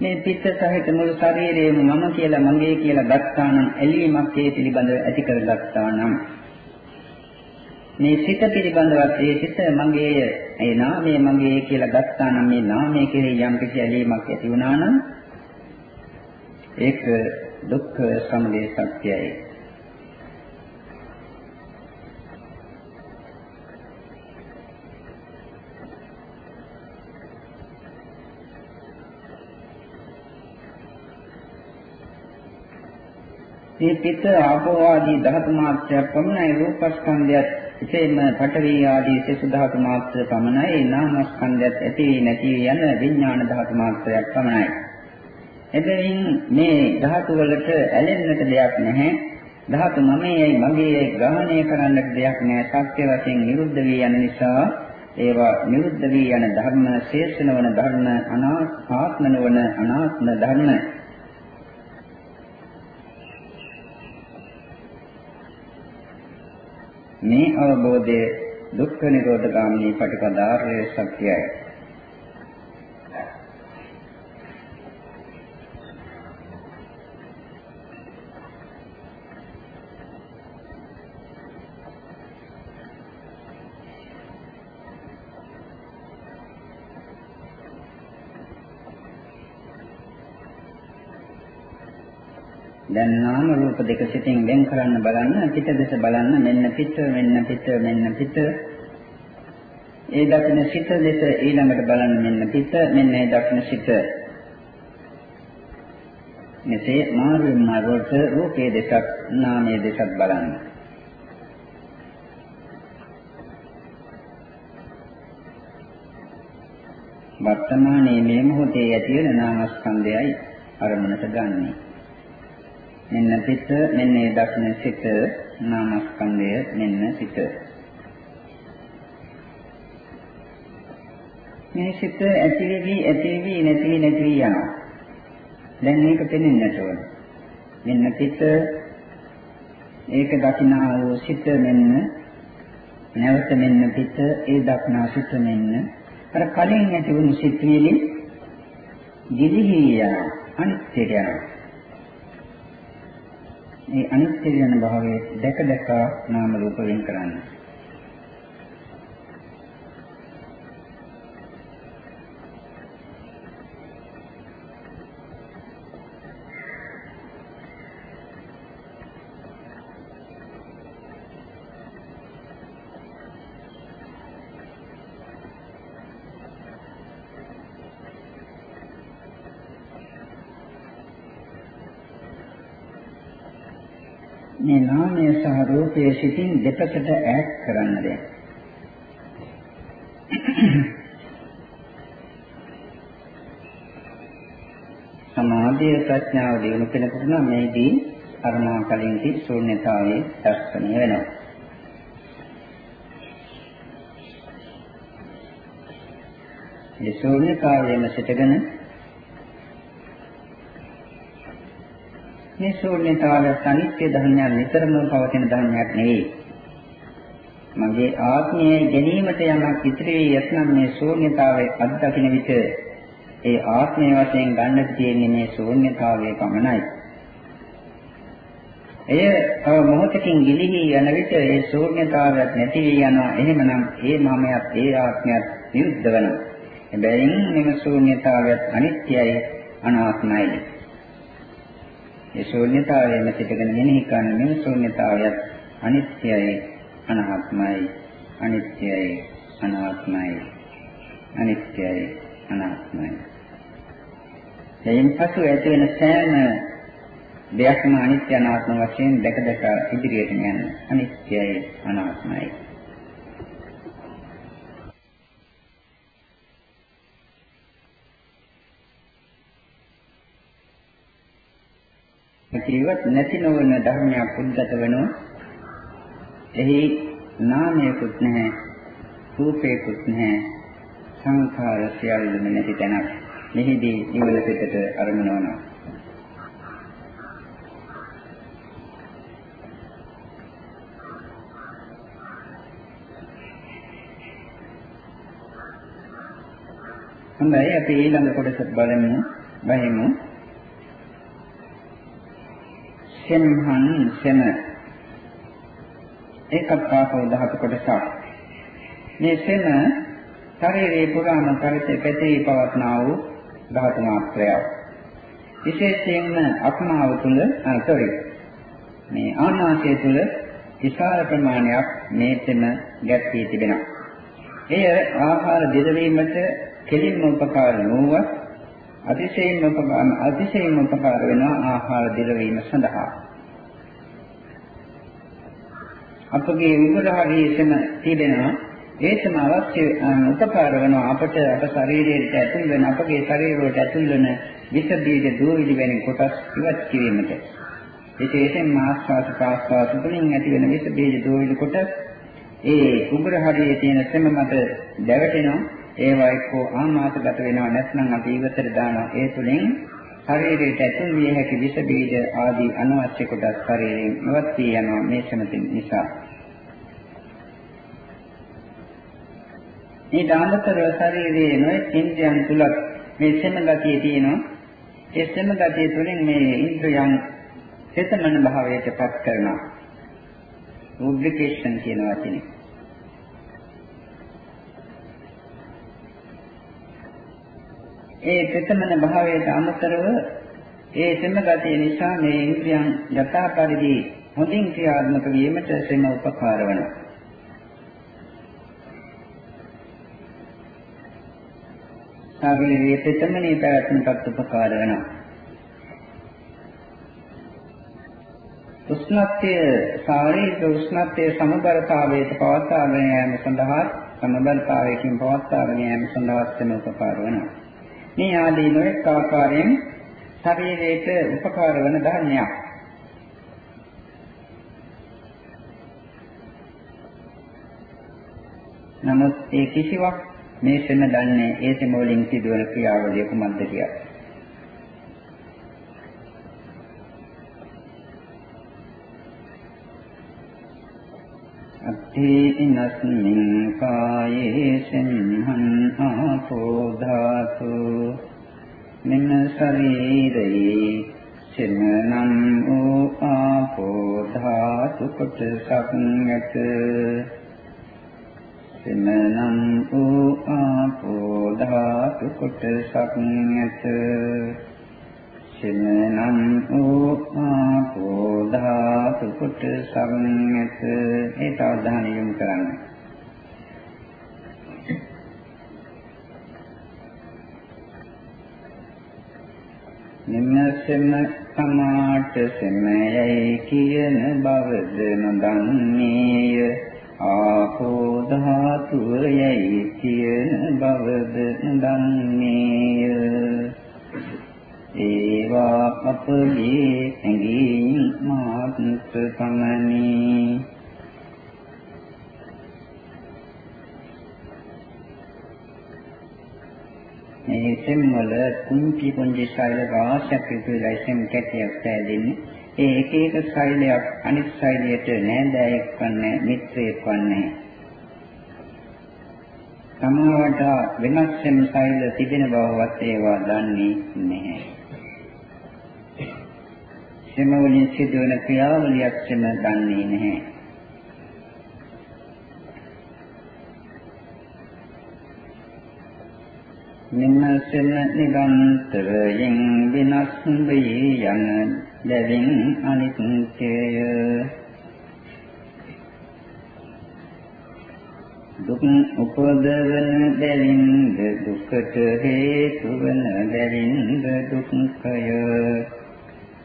මේ පිට සහිත මුළු ශරීරයම මම කියලා මගේ කියලා ගත්තා නම් ඇලීමක් ඒ පිළිබඳව ඇති කරගත්තා නම් මේ සිත පිළිබඳවත් ඒ සිත මගේය ඒ නාමය මගේ කියලා ගත්තා නම් මේ නාමය කෙරෙහි යම් කිසි ඇලීමක් ඇති වුණා නම් ඒක දුක්ඛ සමුදය සත්‍යයයි මේ පිට ආපෝ ආදී ධාතු මාත්‍රයක් පමණයි රූපස්කන්ධයත් එසේම පඨවි ආදී සෙසු ධාතු මාත්‍ර පමණයි නාමස්කන්ධයත් ඇති නැති යන විඥාන ධාතු මාත්‍රයක් පමණයි. එබැවින් මේ ධාතු වලට ඇලෙන්නට දෙයක් නැහැ. ධාතු මමයයි මගේයි ග්‍රහණය කරන්නට දෙයක් නැහැ. සත්‍ය වශයෙන් නිරුද්ධ වී යන නිසා ඒවා නිරුද්ධ වී යන ධර්ම ශේෂණවන ධර්ම අනාත්ම නොවන අනාත්ම ධර්ම මේ අවබෝධය දුක්ඛ නිරෝධ ගාමිනී පටිපදාර්ය සත්‍යයයි. දැන් නාම රූප දෙක සිතින් වෙන් කරන්න බලන්න පිට දෙස බලන්න මෙන්න පිට මෙන්න පිට මෙන්න පිට. ඒ දකින සිත දෙස ඊළඟට බලන්න මෙන්න පිට මෙන්න ඒ දකින සිත. මෙසේ මාර්ගයෙන් මාර්ගයට රූපයේ දෙසක් නාමයේ දෙසක් බලන්න. වර්තමානයේ මේ මොහොතේ ඇති වෙන නාමස්කන්ධයයි අරමුණට ගන්නේ. මෙන්න පිට මෙන්න ඒ දක්න සිත නාමස්කන්ධය මෙන්න සිත. මේ සිත ඇති වෙවි ඇති වෙවි නැති වෙවි නැති වෙවි යනවා. දැන් මේක පෙනෙන්නට ඕන. මෙන්න පිට ඒක දකිනා වූ සිත මෙන්න නැවත මෙන්න පිට ඒ දක්නා සිත මෙන්න. අර කලින් ඇති වුණු සිත්විලි දිලිහි යනවා. අනිත්‍යයට යනවා. මේ අනිත්‍ය යන භාවයේ දැක දැක නාම රූප වෙන් කරන්නේ. මේ නාමය සහ රූපය සිටින් දෙපසට ඈත් කරන්න දැන්. සමාධිය ප්‍රඥාව දිනු කෙනෙකුට නම් මේදී අරමා කලින් කි ශූන්‍යතාවයේ දර්ශනය වෙනවා. ඒ ශූන්‍යතාවයේම සිටගෙන මේ ශූන්‍යතාවය අනිත්‍ය ධර්මයන් නිතරම පවතින ධර්මයක් නෙවෙයි. මගේ ආත්මයේ ගැනීමට යමක් ඉතිරි වී යත්නම් මේ ශූන්‍යතාවයේ අත්දකින්න විට ඒ ආත්මය වශයෙන් ගන්නට තියෙන්නේ මේ ශූන්‍යතාවයේ පමණයි. එය මොහොතකින් ගිලිහි යන විට ඒ ශූන්‍යතාවයක් නැති වී යනවා. එහෙමනම් ඒ මමයක් ඒ ආත්මයක් නිරුද්ධ වෙනවා. එබැවින් මෙම ශූන්‍යතාවයත් අනිත්‍යයි අනාත්මයි. ඒ ශූන්‍යතාවයම සිටගෙන මෙනෙහි කරන මේ ශූන්‍යතාවයත් අනිත්‍යයි අනාත්මයි අනිත්‍යයි අනාත්මයි අනිත්‍යයි අනාත්මයි එයින් පසු ඇති වෙන සෑම දෙයක්ම අනිත්‍ය අනාත්ම වශයෙන් දැක දැක ඉදිරියට යන අනිත්‍යයි අනාත්මයි. කිරිවත් නැති නොවන ධර්මයක් උද්ගත වෙනවා. එහි නාමයකුත් නැහැ, රූපයකුත් නැහැ, සංඛාර සියල්ලම නැති තැනක්. මෙහිදී නිවන පිටට අරමුණවනවා. හොඳයි අපි ඊළඟ කොටස බලමු. බහිමු. සෙම්හන් සෙම ඒකත් පාපව ධාතු කොටසක්. මේ සෙම ශරීරේ පුරාම පරිතේ පැතිරී පවත්නා වූ ධාතු මාත්‍රයක්. විශේෂයෙන්ම අක්මාව තුල sorry මේ ආනාශය තුල විශාල ප්‍රමාණයක් මේ සෙම ගැස්සී තිබෙනවා. එය ආහාර දෙදවීමට කෙලින්ම උපකාර නොවුවත් අතිශයින්ම උපකාර අතිශයින්ම උපකාර වෙනවා ආහාර දිරවීම සඳහා. අපගේ උගරහරීසම තිබෙනවා ඒකම අවශ්‍ය උපකාර වෙනවා අපට අප ශරීරයට ඇතුල් වෙන අපගේ ශරීරයට ඇතුල් වෙන විස බීජ දූවිලි වැනි කොටස් ඉවත් කිරීමට. විශේෂයෙන්ම ආස්වාද ප්‍රාස්වාද තුළින් ඇති වෙන විස බීජ දූවිලි කොටස් ඒ උගරහරියේ තියෙන සෙම මත දැවටෙනවා ඒවා එක්කෝ ආමාශගත වෙනවා නැත්නම් අපි ඉවතට දානවා. ඒ තුලින් ශරීරයට ඇතුල් විය හැකි විස බීජ ආදී අනවශ්‍ය කොටස් ශරීරයෙන් ඉවත් වී යනවා මේ සමතින් නිසා. මේ දානතර ශරීරයේ නොයෙක් ඉන්ද්‍රයන් තුලක් මේ සෙම ගතිය තියෙනවා. ඒ සෙම ගතිය තුලින් මේ ඉන්ද්‍රයන් චේතමන භාවයට පත් කරනවා. රුබ්‍රිකේෂන් කියන වචනේ. ඒ ප්‍රථමන භාවයට අමතරව ඒ සෙම ගතිය නිසා මේ ඉන්ද්‍රියන් යථා පරිදි හොඳින් ක්‍රියාත්මක වීමට සෙම උපකාර වෙනවා. ශාරීරික ප්‍රථමනේ පැවැත්මකට උපකාර වෙනවා. උෂ්ණත්වය ශාරීරික උෂ්ණත්වයේ සමබරතාවයට පවත්වාගෙන යාම සඳහා සමබරතාවයකින් පවත්වාගෙන යාම සඳහා සෙම උපකාර වෙනවා. මේ ආදී නොඑක ආකාරයෙන් ශරීරයට උපකාර වන ධර්මයක්. නමුත් ඒ කිසිවක් මේ සෙම දන්නේ ඒ සෙම වලින් සිදුවන ක්‍රියාවලිය කුමක්ද කියලා. අත්ථේනස්මින් කායේ සම්හං ආපෝ ධාතු මෙන්න ශරීරයේ සෙමනම් වූ ආපෝ ධාතු කොටසක් නැත සෙමනම් වූ ආපෝ ධාතු කොටසක් නැත සෙමනම් වූ ආපෝ ධාතු කොට සම්යත ඒ අවධානය යොමු කරන්න. නිමසෙම සමාට සෙමයයි කියන බවද නොදන්නේය ආපෝ ධාතුයයි කියන බවද නොදන්නේය ඒවා අපගේ ඇඟින් මාත්‍ර පමණි මේ සෙම් වල කුංචි කුංචි ශෛල රාශියක් විතරයි සෙම් කැටියක් සෑදෙන්නේ. ඒ එක එක ශෛලයක් අනිත් ශෛලයට නෑදෑයෙක් වන්නේ මිත්‍රයෙක් වන්නේ. සමාවට වෙනස් සෙම් ශෛල තිබෙන බවවත් ඒවා දන්නේ නැහැ. සෙම වලින් සිදුවන ක්‍රියාවලියක් සෙම දන්නේ නැහැ. මෙන්න සෙම නිරන්තරයෙන් විනාශ වී යන දෙවින් අනිත්‍යය දුක් උපදවන බැවින්ද දුකට හේතු වන බැවින්ද දුක්ඛය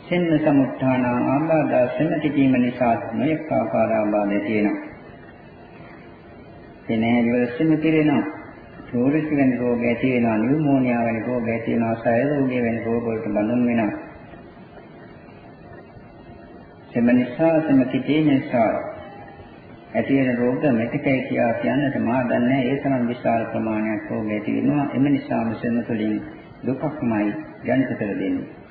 සෙන්න සමුත්ථාන ආබාධ සෙන්නති කීම නිසා මේක ආකාර ආබාධය තියෙනවා. එනේ ඉවසෙන්න පිරෙනවා. ශෝරිස් වෙන රෝග ඇති වෙනවා, නියුමෝනියා වෙන රෝග ඇති වෙනවා, සය රෝගය වෙන රෝග වලට බඳුන් වෙනවා. එම නිසා සෙන්නති කීම නිසා ඇති වෙන රෝග මෙතකයි කියා කියන්නට මා දන්නේ ඒ තරම් විශාල ප්‍රමාණයක් රෝග ඇති වෙනවා. එම නිසාම සෙන්න තුළින් දුකක්මයි ජනිත කර දෙන්නේ.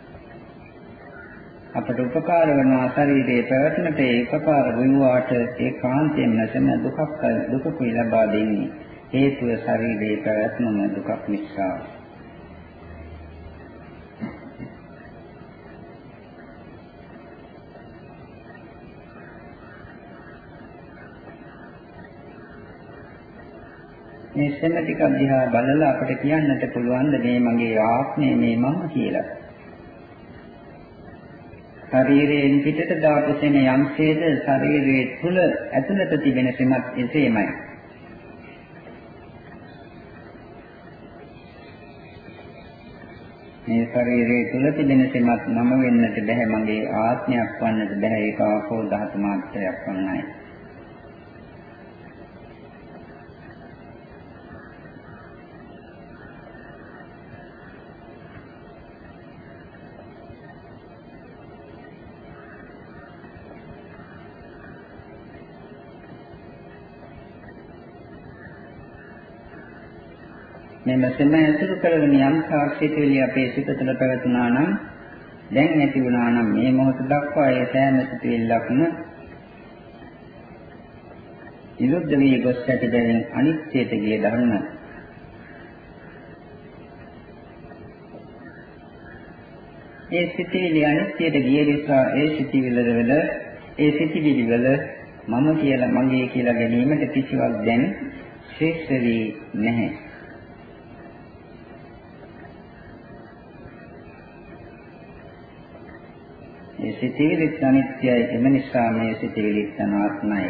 අපට උපකාර වෙනවා ශරීරයේ පැවැත්මට ඒ උපකාර වුණාට ඒ කාන්තයෙන් නැසෙන දුකක් දුකකුයි ලබා දෙන්නේ හේතුව ශරීරයේ පැවැත්මම දුකක් නිසා මේ සෙම ටික දිහා බලලා අපිට කියන්නට පුළුවන් මේ මගේ ආත්මය මේ මම කියලා. ශරීරයෙන් පිටට දාපු සෙන යම්සේද ශරීරයේ තුල ඇතුළත තිබෙන සෙමත් එසේමයි. මේ ශරීරයේ තුල තිබෙන සෙමත් මම වෙන්නට බැහැ මගේ ආත්මයක් වන්නට බැහැ ඒක ආපෝ ධාතු මාත්‍රයක් වන්නයි. මෙන්න සෙම ඇසුරු කරගෙන යම් සාක්ෂිතවිලි අපේ සිත තුළ පැවතුනා නම් දැන් නැති වුණා නම් මේ මොහොත දක්වා ඒ සෑම සිතවිල්ලක්ම විරුද්ධ වී ගොස් ඇති බැවින් අනිත්‍යයට ගිය ධර්ම. ඒ සිතිවිලි අනිත්‍යයට ගිය නිසා ඒ සිතිවිලි වල ඒ සිතිවිලි වල මම කියලා මගේ කියලා ගැනීමට කිසිවක් දැන් ශේෂ වී නැහැ. ඒ සිතිවිලි අනිත්‍යයි එම නිසා මේ සිතිවිලි අනාත්මයි.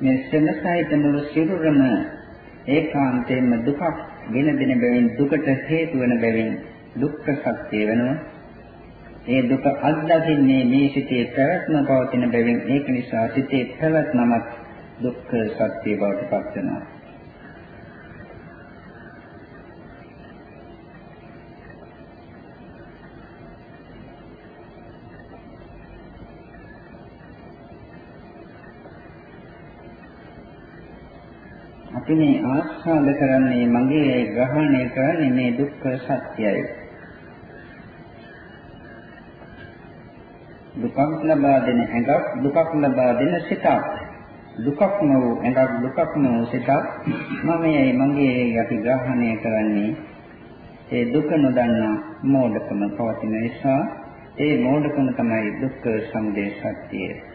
මේ සෙනසයිත මුළු සිරුරම ඒකාන්තයෙන්ම දුකක් ගෙන දෙන බැවින් දුකට හේතු වන බැවින් දුක්ඛ සත්‍ය වෙනවා. ඒ දුක අත්දකින්නේ මේ සිතේ පැවැත්ම පවතින බැවින් ඒක නිසා සිතේ පැවැත්මත් දුක්ඛ සත්‍ය බවට පත් වෙනවා. අපි මේ ආස්වාද කරන්නේ මගේ ග්‍රහණය කරන්නේ මේ දුක්ඛ සත්‍යයයි. දුකක් ලබා දෙන ඇඟක් දුකක් ලබා දෙන සිතක්. දුකක්ම වූ ඇඟක් දුකක්ම වූ සිතක්. මමයි මගේ අපි ග්‍රහණය කරන්නේ ඒ දුක නොදන්නා මෝඩකම පවතින නිසා. ඒ මෝඩකම තමයි දුක්ඛ සමුදය සත්‍යය.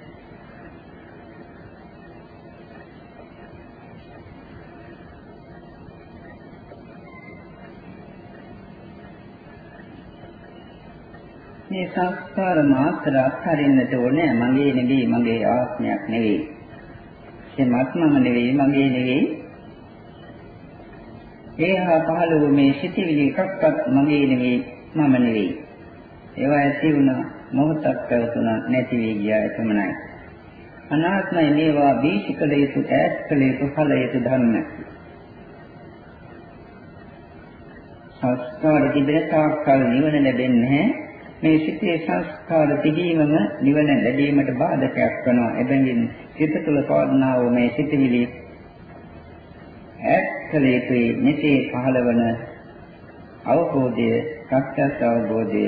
මේ සංස්කාර මාත්‍ර අත්හරින්නට ඕනේ මගේ නෙවෙයි මගේ ආත්මයක් නෙවෙයි. එමත්මම නෙවෙයි මගේ නෙවෙයි. ඒහා පහළ වූ මේ සිටිවිලි එකක්වත් මගේ නෙවෙයි මම නෙවෙයි. ඒවා ඇති වුණා මොහොතක් පැවතුණා නැති වී ගියා එපමණයි. අනාත්මයි මේවා බීජකල යුතු ඈත් කළ යුතු ඵල යුතු ධර්ම. සංස්කාර තිබෙන තාක් කල් නිවන ලැබෙන්නේ නැහැ. මේ සිතේ සංස්කාර තිබීමම නිවන ලැබීමට බාධකයක් වෙනවා. එබැවින් සිත තුළ පවර්ණා වූ මේ සිතවිලි ඈත්කලේතුයි මෙසේ පහළවන අවබෝධය, සත්‍යස් අවබෝධය,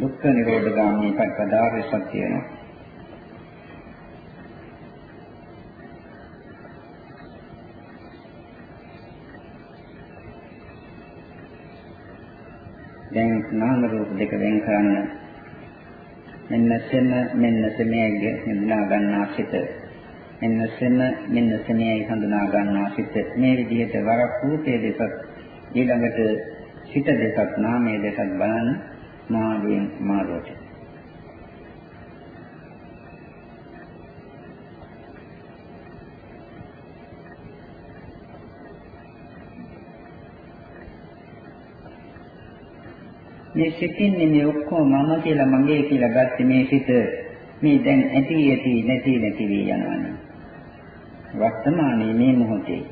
දුක්ඛ නිරෝධ ගාමී පටිපදාවේ සත්‍ය දැන් නාම රූප දෙක වෙන් කරන්න. මෙන්න සෙම මෙන්න සෙමයේ ගෙනා ගන්නා සිට මෙන්න සෙම මෙන්න සෙමයි හඳුනා ගන්නවා සිත. මේ විදිහට වරක් රූපයේ දෙසත් ඊළඟට සිත දෙසත් නාමයේ දෙසත් බලන මාගෙන් මාරුවට මේ සිතින්නේ මේ ඔක්කොම මම කියලා මගේ කියලා ගත්තේ මේ සිත මේ දැන් ඇති ඇති නැති නැති වී යනවානේ. වර්තමානයේ මේ මොහොතේ.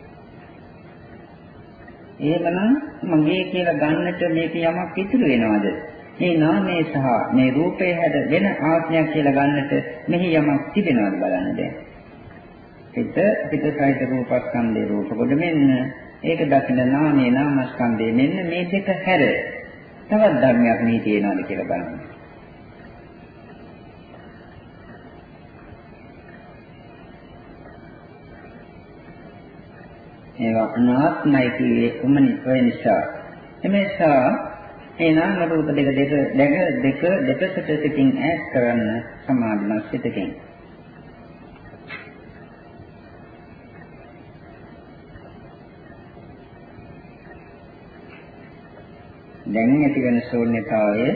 එහෙමනම් මගේ කියලා ගන්නට මේක යමක් ඉතුරු වෙනවද? මේ නාමයේ සහ මේ රූපේ හැද වෙන ආත්මයක් කියලා ගන්නට මෙහි යමක් තිබෙනවද බලන්න දැන්. පිට පිටසයිත රූපස්කන්ධේ රූප කොට මෙන්න ඒක දකින නාමයේ නාමස්කන්ධේ මෙන්න මේ දෙක හැර තවත් ධර්මයක් මේ තියෙනවද කියලා බලන්න. ඒවා අනාත්මයි කියේ උමනි ඔය නිසා. එමේසා ඒ නාම රූප දෙක දෙක දෙක දෙක දෙකසටකින් ඈත් කරන්න සමාධිමත් සිතකින්. දැන් ඇති වෙන ශූන්‍යතාවය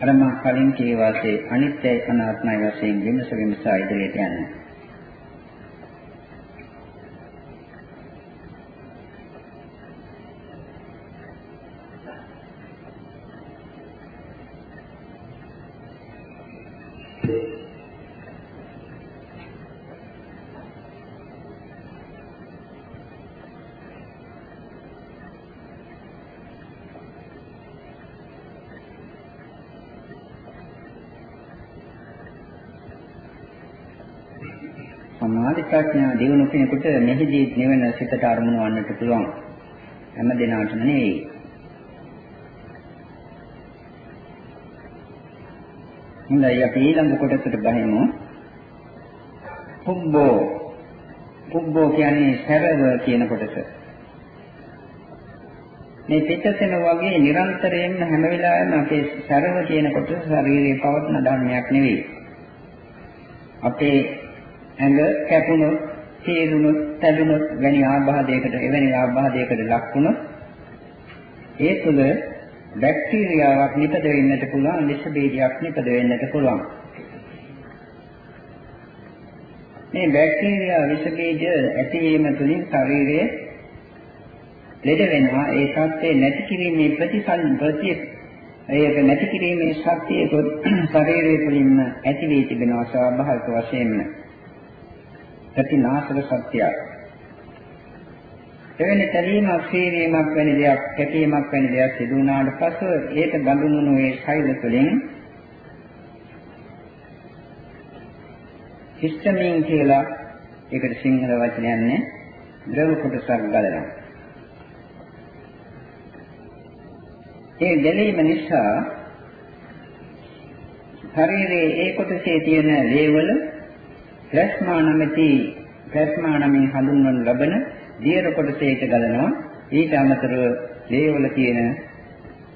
අර මා කලින් කියවාසේ අනිත්‍යයි අනාත්මයි වශයෙන් විමස විමසා ඉදිරියට යනවා. සමාධි ප්‍රඥා දිනු කෙනෙකුට මෙහිදී නිවන සිතට අරමුණු වන්නට පුළුවන්. හැම දිනාටම නෙවෙයි. හොඳයි අපි ඊළඟ කොටසට බහිමු. පුබ්බෝ පුබ්බෝ කියන්නේ සැරව කියන කොටස. මේ පිටතන වගේ නිරන්තරයෙන්ම හැම වෙලාවෙම අපේ සැරව කියන කොටස ශරීරයේ පවත්න ධර්මයක් නෙවෙයි. අපේ ඇඟ කැපුණොත්, තේරුණොත්, තැළුණොත් වැනි ආබාධයකට එවැනි ආබාධයකට ලක් වුණොත් ඒ තුළ බැක්ටීරියාවක් නිපද වෙන්නට පුළුවන්, විෂ බීජයක් නිපද වෙන්නට පුළුවන්. මේ බැක්ටීරියා විෂ බීජ ඇතිවීම තුළින් ශරීරයේ ලෙඩ වෙනවා. ඒ සත්‍යය නැති කිරීමේ ප්‍රතිසන් ප්‍රති ඒක නැති කිරීමේ ශක්තිය ශරීරයේ තුළින්ම ඇති වී තිබෙනවා ස්වාභාවික වශයෙන්ම. ප්‍රතිනාශක සත්‍යයක්. එවැනි තැලීමක්, සීරීමක් වැනි දෙයක්, කැපීමක් වැනි දෙයක් සිදු වුණාට පසු ඒක බඳුනුණු ඒ ශෛල තුළින් හිස්ටමින් කියලා ඒකට සිංහල වචනයක් නෑ ද්‍රව කොටසක් ගලනවා. ඒ ගැලීම නිසා ශරීරයේ ඒ කොටසේ තියෙන ලේවල ප්ලාස්මා නැමැති ප්ලාස්මා නමින් හඳුන්වනු ලබන දියර කොටසේට ගලනවා. ඊට අමතරව ලේවල තියෙන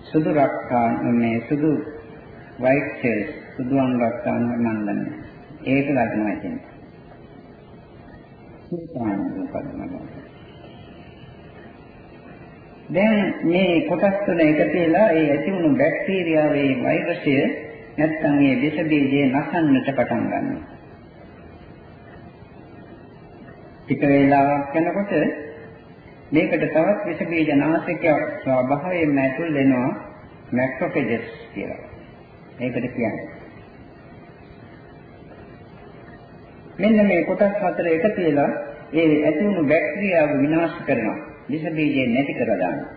සුදු රක්තාන මේ සුදු white cells සුදු අංගක්තාන මන්දන ඒක ගන්නවා කියන්නේ දැන් මේ කොටස් තුන එකතු වෙලා ඒ ඇති වුණු බැක්ටීරියාවේ වෛරසය නැත්නම් මේ විස බීජය නැසන්නට පටන් ගන්නවා. ටික වේලාවක් යනකොට මේකට තවත් විස බීජ නාශකයක් ස්වභාවයෙන්ම ඇතුල් වෙනවා මැක්‍රොෆේජස් කියලා. ඒකට කියන්නේ. මෙන්න මේ කොටස් හතර එකතු වෙලා ඒ ඇතිවුණු බැක්ටීරියාව විනාශ කරනවා. විස බීජය නැති කරලා දානවා.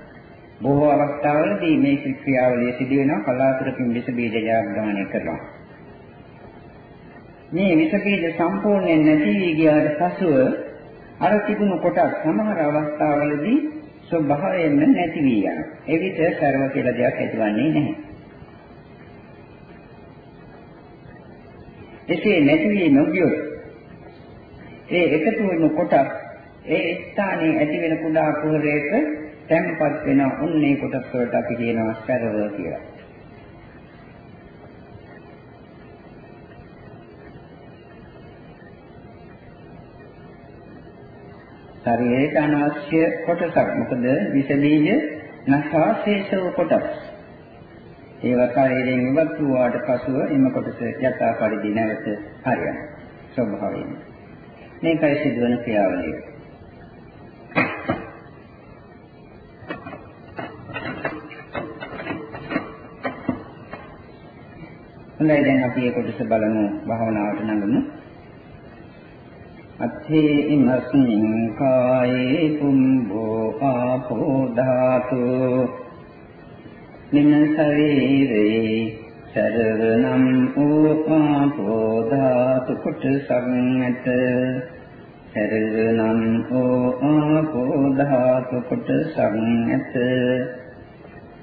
බොහෝ අවස්ථාවලදී මේ ක්‍රියාවලිය සිදු වෙනවා කලාතුරකින් විස බීජ ජයග්‍රහණය කරනවා. මේ විස බීජ සම්පූර්ණයෙන් නැති වී ගියාට පසුව අර තිබුණු කොටස් සමහර අවස්ථාවලදී ස්වභාවයෙන්ම නැති වී යනවා. ඒ විට සර්ව කියලා දෙයක් ඇතිවන්නේ නැහැ. එසේ නැති වී නොගියොත් ඒ එකතු වෙන කොටස් ඒ ස්ථානයේ ඇති වෙන කුඩා කුහරයක තැන්පත් වෙන උන්නේ කොටස් වලට අපි කියනවා සර්ව කියලා. ශරීරයට අනවශ්‍ය කොටසක්. මොකද විස බීජ නැසාශේෂ වූ කොටස්. ඒවා ශරීරයෙන් ඉවත් වූාට පසුව එම කොටස යථා පරිදි නැවත හරියන ස්වභාවයෙන්. මේකයි සිදුවන ක්‍රියාවලිය. හොඳයි දැන් අපි මේ කොටස බලමු භාවනාවට නඟමු. අත්ථේ ඉමස්මින් කායේ කුම්භෝ ආපෝ ධාතු නින ශරීරේ සරවනම් වූ ආපෝ ධාතු කොටසක් ඇත සරවනම් වූ ආපෝ ධාතු කොටසක් ඇත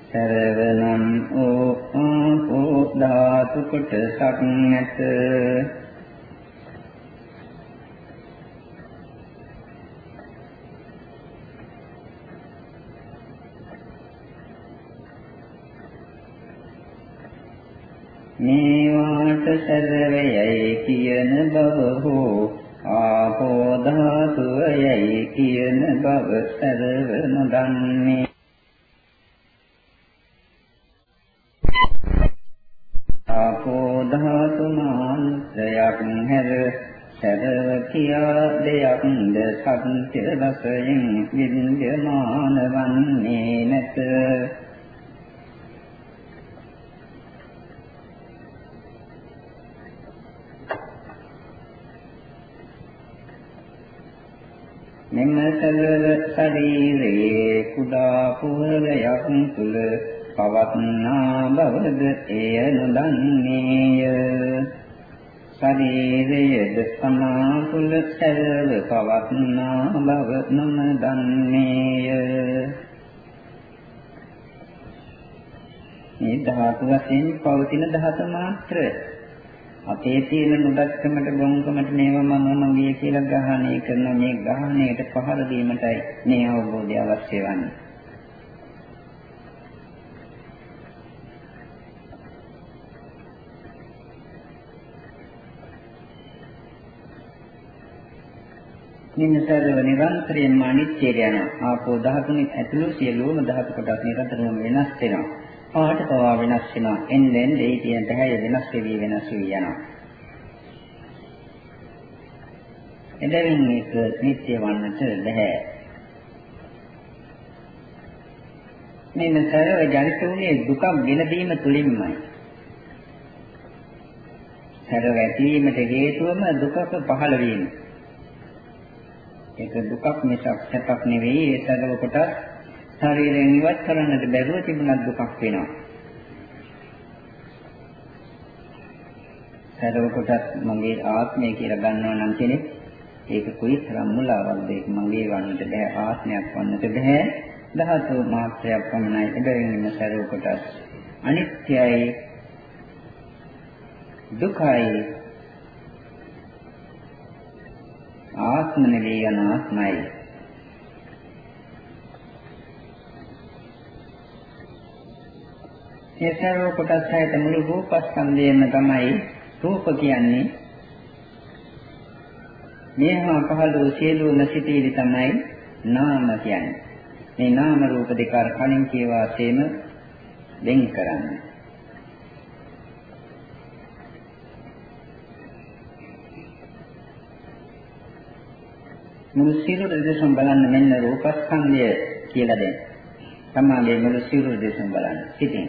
සරවනම් වූ ආපෝ ධාතු කොටසක් ඇත මේවාට සැරවැයයි කියන බව හෝ ආපෝ ධාතුවයයි කියන බව සැරව නොදන්නේ. ආපෝ ධාතු මාන්ත්‍රයක් හැර සැරව කියා දෙයක්ද සත්‍ය රසයෙන් විඳමාන වන්නේ නැත. මෙම සලල ශරීරයේ කුඩා කුහරයක් තුල පවත්නා බවද එය නොදන්නේය. ශරීරයේද සමාකුල සැලව පවත්නා බව නොදන්නේය. මේ ධාතු වශයෙන් පවතින ධාතු මාත්‍රය අපේ තියෙන නොදක්කමට ගොංකමට මේව මම මගේ කියලා ග්‍රහණය කරන මේ ග්‍රහණයට පහර දීමටයි මේ අවබෝධය අවශ්‍ය වන්නේ. නින්නතරව නිරන්තරයෙන්ම අනිත්‍යය යන ආපෝ ධාතුනේ ඇතුළු සියලුම ධාතු කොටස් නිරන්තරව වෙනස් වෙනවා. පාට පවා වෙනස් වෙනවා. එන්නෙන් ඒ කියන පැහැය වෙනස් වෙවි වෙනස් වෙවි යනවා. එදෙමින් මේක නිත්‍ය වන්නට බෑ. මේ නතරව ජනිත වුණේ දුකක් ගෙන දීම තුලින්මයි. සැර වැටීමට හේතුවම දුකක පහළ වීම. ඒක දුකක් මිසක් සැපක් නෙවෙයි ඒ සැරව කොටස් ශරීරයෙන් ඉවත් කරන්නට බැරුව තිබුණත් දුකක් වෙනවා. සරව කොටස් මගේ ආත්මය කියලා ගන්නවා නම් කෙනෙක් ඒක කොයිතරම් මුලාවක්ද? ඒක මගේ වන්නට බෑ ආත්මයක් වන්නට බෑ. ධාතු මාත්‍රයක් පමණයි එබැවින් මේ සරව කොටස් අනිත්‍යයි දුකයි. ආත්ම නෙවෙයි අනාත්මයි. ඒ සර්ව කොටස් හැට මුළු රූපස්කන්ධයම තමයි රූප කියන්නේ. මේවා පහළ වූ සියලුම සිටිවිලි තමයි නාම කියන්නේ. මේ නාම රූප දෙක අර කලින් කියවා තේම වෙන් කරන්නේ. මුළු සියලු දෙසම් බලන්න මෙන්න රූපස්කන්ධය කියලා දෙන්න. තමගේ මුළු සියලු දෙසම් බලන්න. සිටින්.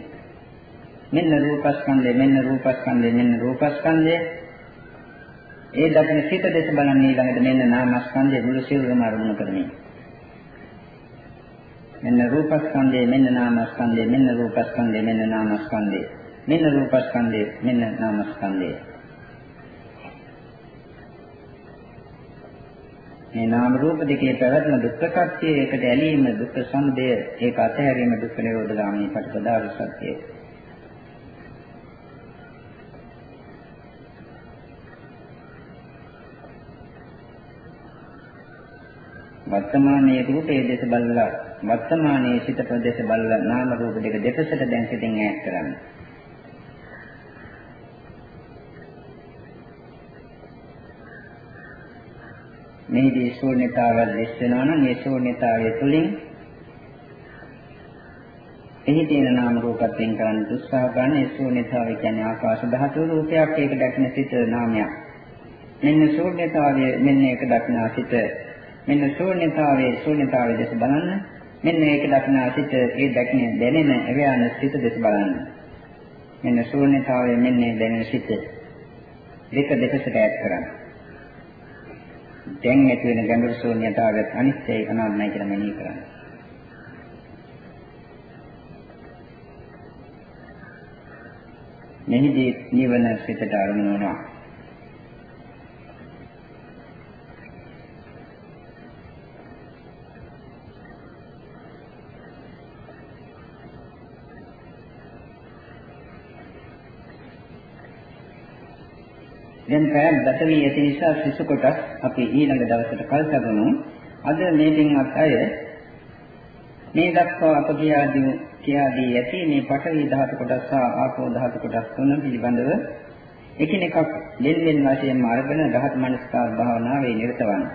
මෙන්න රූපස්කන්ධය මෙන්න රූපස්කන්ධය මෙන්න රූපස්කන්ධය. ඒ දකින සිත දෙස බලන්නේ ඊළඟට මෙන්න නාමස්කන්ධය මුළු සිරුරම අරමුණු කරමින්. මෙන්න රූපස්කන්ධය මෙන්න නාමස්කන්ධය මෙන්න රූපස්කන්ධය මෙන්න නාමස්කන්ධය. මෙන්න රූපස්කන්ධය මෙන්න නාමස්කන්ධය. මේ නාම රූප දෙකේ පැවැත්ම දුක්ඛ සත්‍යය එකට ඇලීම දුක්ඛ සමුදය ඒක අතහැරීම දුක්ඛ නිරෝධ ගාමී ප්‍රතිපදාව සත්‍යය. වර්තමානයේ රූපයේ දෙස බලලා වර්තමානයේ සිත ප්‍රදේශ බලලා නාම රූප දෙක දෙපසට දැන් සිටින් ඈත් කරන්න. මේදී ශූන්‍යතාවය දැස් වෙනවා නම් ඒ ශූන්‍යතාවය තුළින් එහි තියෙන නාම රූපත් වෙන් කරන්න උත්සාහ කරන ඒ ශූන්‍යතාවය කියන්නේ ආකාශ ධාතු රූපයක් ඒක දැක්න සිට නාමයක්. මෙන්න ශූන්‍යතාවය මෙන්න ඒක දක්නා සිට මෙන්න ශූන්‍යතාවයේ ශූන්‍යතාවයේ දැස බලන්න. මෙන්න ඒක දක්නා සිට ඒ දැක්නේ දැනෙන අවයන සිට දැස බලන්න. මෙන්න ශූන්‍යතාවයේ මෙන්න දැනෙන සිට දෙක දෙකකට ඈත් කරන්න. දැන් ඇති වෙන ගැඹුරු ශූන්‍යතාවයත් අනිත්‍යයි අනාත්මයි කියලා මෙනෙහි කරන්න. මෙහිදී නිවන සිතට අරමුණු වෙනවා. දැන් පැයක් ගත වී ඇති නිසා සිසු කොටස් අපි ඊළඟ දවසට කල්සගමු. අද මේ දිනවත් අය මේ දක්වා අප කියාදී කියාදී ඇති මේ පඨවි ධාතු කොටස් සහ ආපෝ ධාතු කොටස් තුන පිළිබඳව එකිනෙකක් දෙල්ලෙන් වශයෙන්ම අරගෙන ධාතු මනස්කාර භාවනාවේ නිරත වන්න.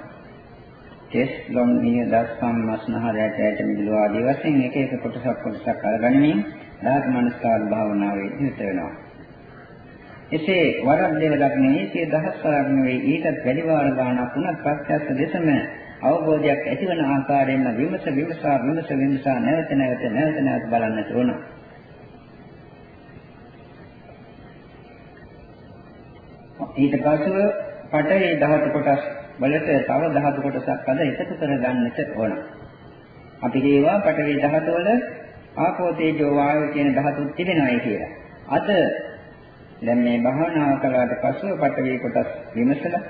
කෙස් ලොම් නිය දස්සම් මස්නහරයට ඇට මිදුළු ආදී වශයෙන් එක එක කොටසක් කොටසක් අරගනිමින් ධාතු මනස්කාර භාවනාවේ නිරත වෙනවා. එසේ වරක් දෙවලක් නෙවෙයි සිය දහස් වරක් නෙවෙයි ඊටත් වැඩි වාර ගානක් වුණත් ප්‍රත්‍යක්ෂ දෙසම අවබෝධයක් ඇතිවන ආකාරයෙන්ම විමස විමසා විමස විමසා නැවත නැවත නැවත නැවත බලන්නට ඕන. ඊට පස්ව පටේ ධාතු කොටස් වලට තව ධාතු කොටසක් අද එකතු කර ගන්නට ඕන. අපි කියවා පටේ ධාතු වල ආපෝ තේජෝ වායෝ කියන ධාතු තිබෙනවායි කියලා. අද දැන් මේ භාවනාව කළාට පස්ව පටවේ කොටස් විමසලා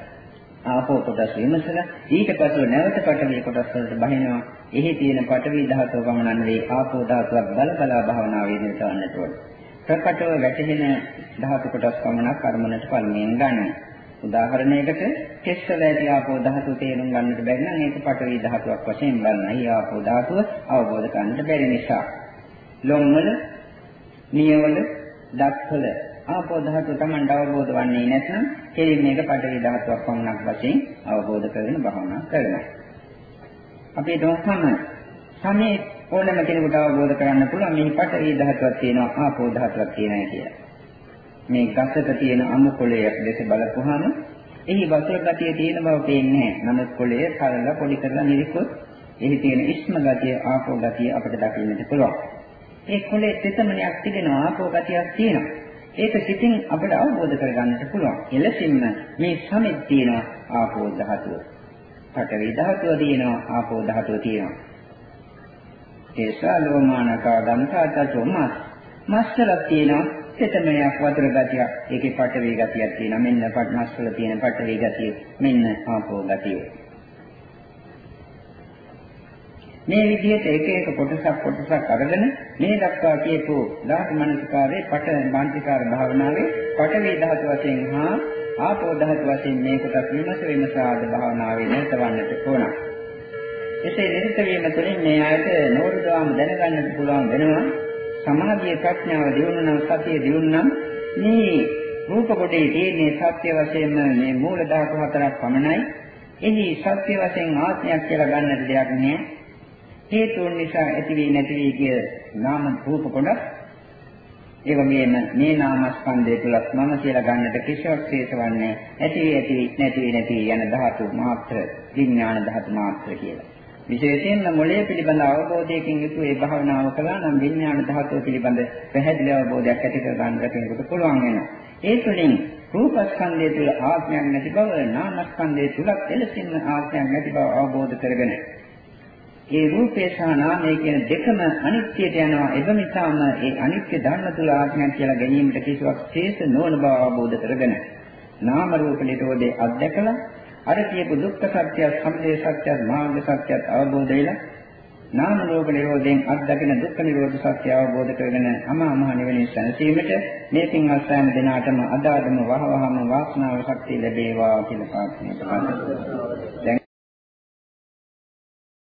ආපෝ කොටස් විමසලා ඊට පස්ව නැවත පටවේ කොටස් වලට බහිනවා. එහි තියෙන පටවි ධාතුව ගමනන් වේ ආපෝ ධාතුවක් බල බලා භාවනාවේ නිරතවන්නට ඕන. ප්‍රකටව වැටහෙන ධාතු කොටස් පමණක් කර්මනට පල්මෙන් ගන්න. උදාහරණයකට කෙස්සල ඇති ආපෝ ධාතුව තේරුම් ගන්නට බැරි නම් ඒක පටවි ධාතුවක් වශයෙන් බලනවා. ඊ ආපෝ ධාතුව අවබෝධ කරගන්නට බැරි නිසා. ලොම්වල, නියවල, දත්වල ආපෝ ධාතුව Tamanට අවබෝධ වන්නේ නැත්නම් කෙලින් මේක පඩවි ධාතුවක් පමණක් වශයෙන් අවබෝධ කරගෙන භාවනා කරනවා. අපි දවසම සමේ ඕනම කෙනෙකුට අවබෝධ කරගන්න පුළුවන් මේ පඩවි ධාතුවක් තියෙනවා ආපෝ ධාතුවක් තියෙනවා කියලා. මේ ගසක තියෙන අමු කොළයක් දැක බලපුවාම එහි වතුර ගතිය තියෙන බව පේන්නේ නැහැ. නමුත් කොළය කලලා පොඩි කරලා නිරිකොත් එහි තියෙන ඉස්ම ගතිය ආපෝ ගතිය අපිට දකින්නට පුළුවන්. ඒ කොළේ තෙතමනයක් තිබෙනවා ආපෝ ගතියක් තියෙනවා. ඒක සිතින් අපිට අවබෝධ කරගන්නට පුළුවන්. එලෙසින්ම මේ සමෙත් තියෙන ආපෝ ධාතුව. පඨවි ධාතුව තියෙනවා ආපෝ ධාතුව තියෙනවා. ඒසා ලෝමානකා දන්තාචෝ මස්. මස්වල තියෙනවා සිතමයක් වතුර ගතියක්. ඒකේ පඨවි ගතියක් තියෙනවා. මෙන්න මස්වල තියෙන පඨවි ගතිය. මෙන්න ආපෝ ගතිය. මේ විදිහට එක එක කොටසක් කොටසක් අරගෙන මේ දක්වා කියපු ධාතු මනසකාරේ පට මානසිකාර භාවනාවේ පඨවි ධාතු වශයෙන් හා ආපෝ ධාතු වශයෙන් මේ කොටස් විමස විමසාද භාවනාවේ නිරතවන්නට ඕන. එසේ නිරත වීම තුළින් මේ ආයත නෝරුදාම දැනගන්නට පුළුවන් වෙනවා. සමාධිය ප්‍රඥාව දියුණු නම් සතිය දියුණු නම් මේ රූප කොටේ තියෙන සත්‍ය වශයෙන්ම මේ මූල ධාතු හතරක් පමණයි. එහි සත්‍ය වශයෙන් ආත්මයක් කියලා ගන්නට දෙයක් නෑ. හේතුන් නිසා ඇති වී නැති වී ගිය නාම රූප කොටස් ඒ වගේම මේ නාමස්කන්ධය තුලත් මම කියලා ගන්නට කිසිවක් හේතවන්නේ ඇති වී ඇති නැති වී නැති යන ධාතු මාත්‍ර විඥාන ධාතු මාත්‍ර කියලා. විශේෂයෙන්ම මොළයේ පිළිබඳ අවබෝධයකින් යුතු ඒ භාවනාව කළා නම් විඥාන ධාතුව පිළිබඳ පැහැදිලි අවබෝධයක් ඇති කර ගන්නට කෙනෙකුට පුළුවන් වෙනවා. ඒ තුළින් රූපස්කන්ධය තුළ ආත්මයක් නැති බව නාමස්කන්ධය තුලත් එලෙසින්ම ආත්මයක් නැති බව අවබෝධ කරගෙන ඒ රූපේ සහ නාමය කියන දෙකම අනිත්‍යයට යනවා. ඒ නිසාම ඒ අනිත්‍ය ධර්ම තුල ආත්මයක් කියලා ගැනීමට කිසිවක් ශේෂ නොවන බව අවබෝධ කරගෙන නාම රූප නිරෝධේ අධ්‍යකලා අර කියපු දුක්ඛ සත්‍ය, සමුදය සත්‍ය, මාර්ග සත්‍ය අවබෝධ වෙලා නාම රූප නිරෝධයෙන් අත්දකින දුක්ඛ නිරෝධ සත්‍ය අවබෝධ කරගෙන අමා මහ නිවනින් සැනසීමට මේ පින් අස්යන් දෙනාටම අදාළම වහවහම වාසනාව ශක්තිය ලැබේවා කියලා ප්‍රාර්ථනා කරනවා. දැන්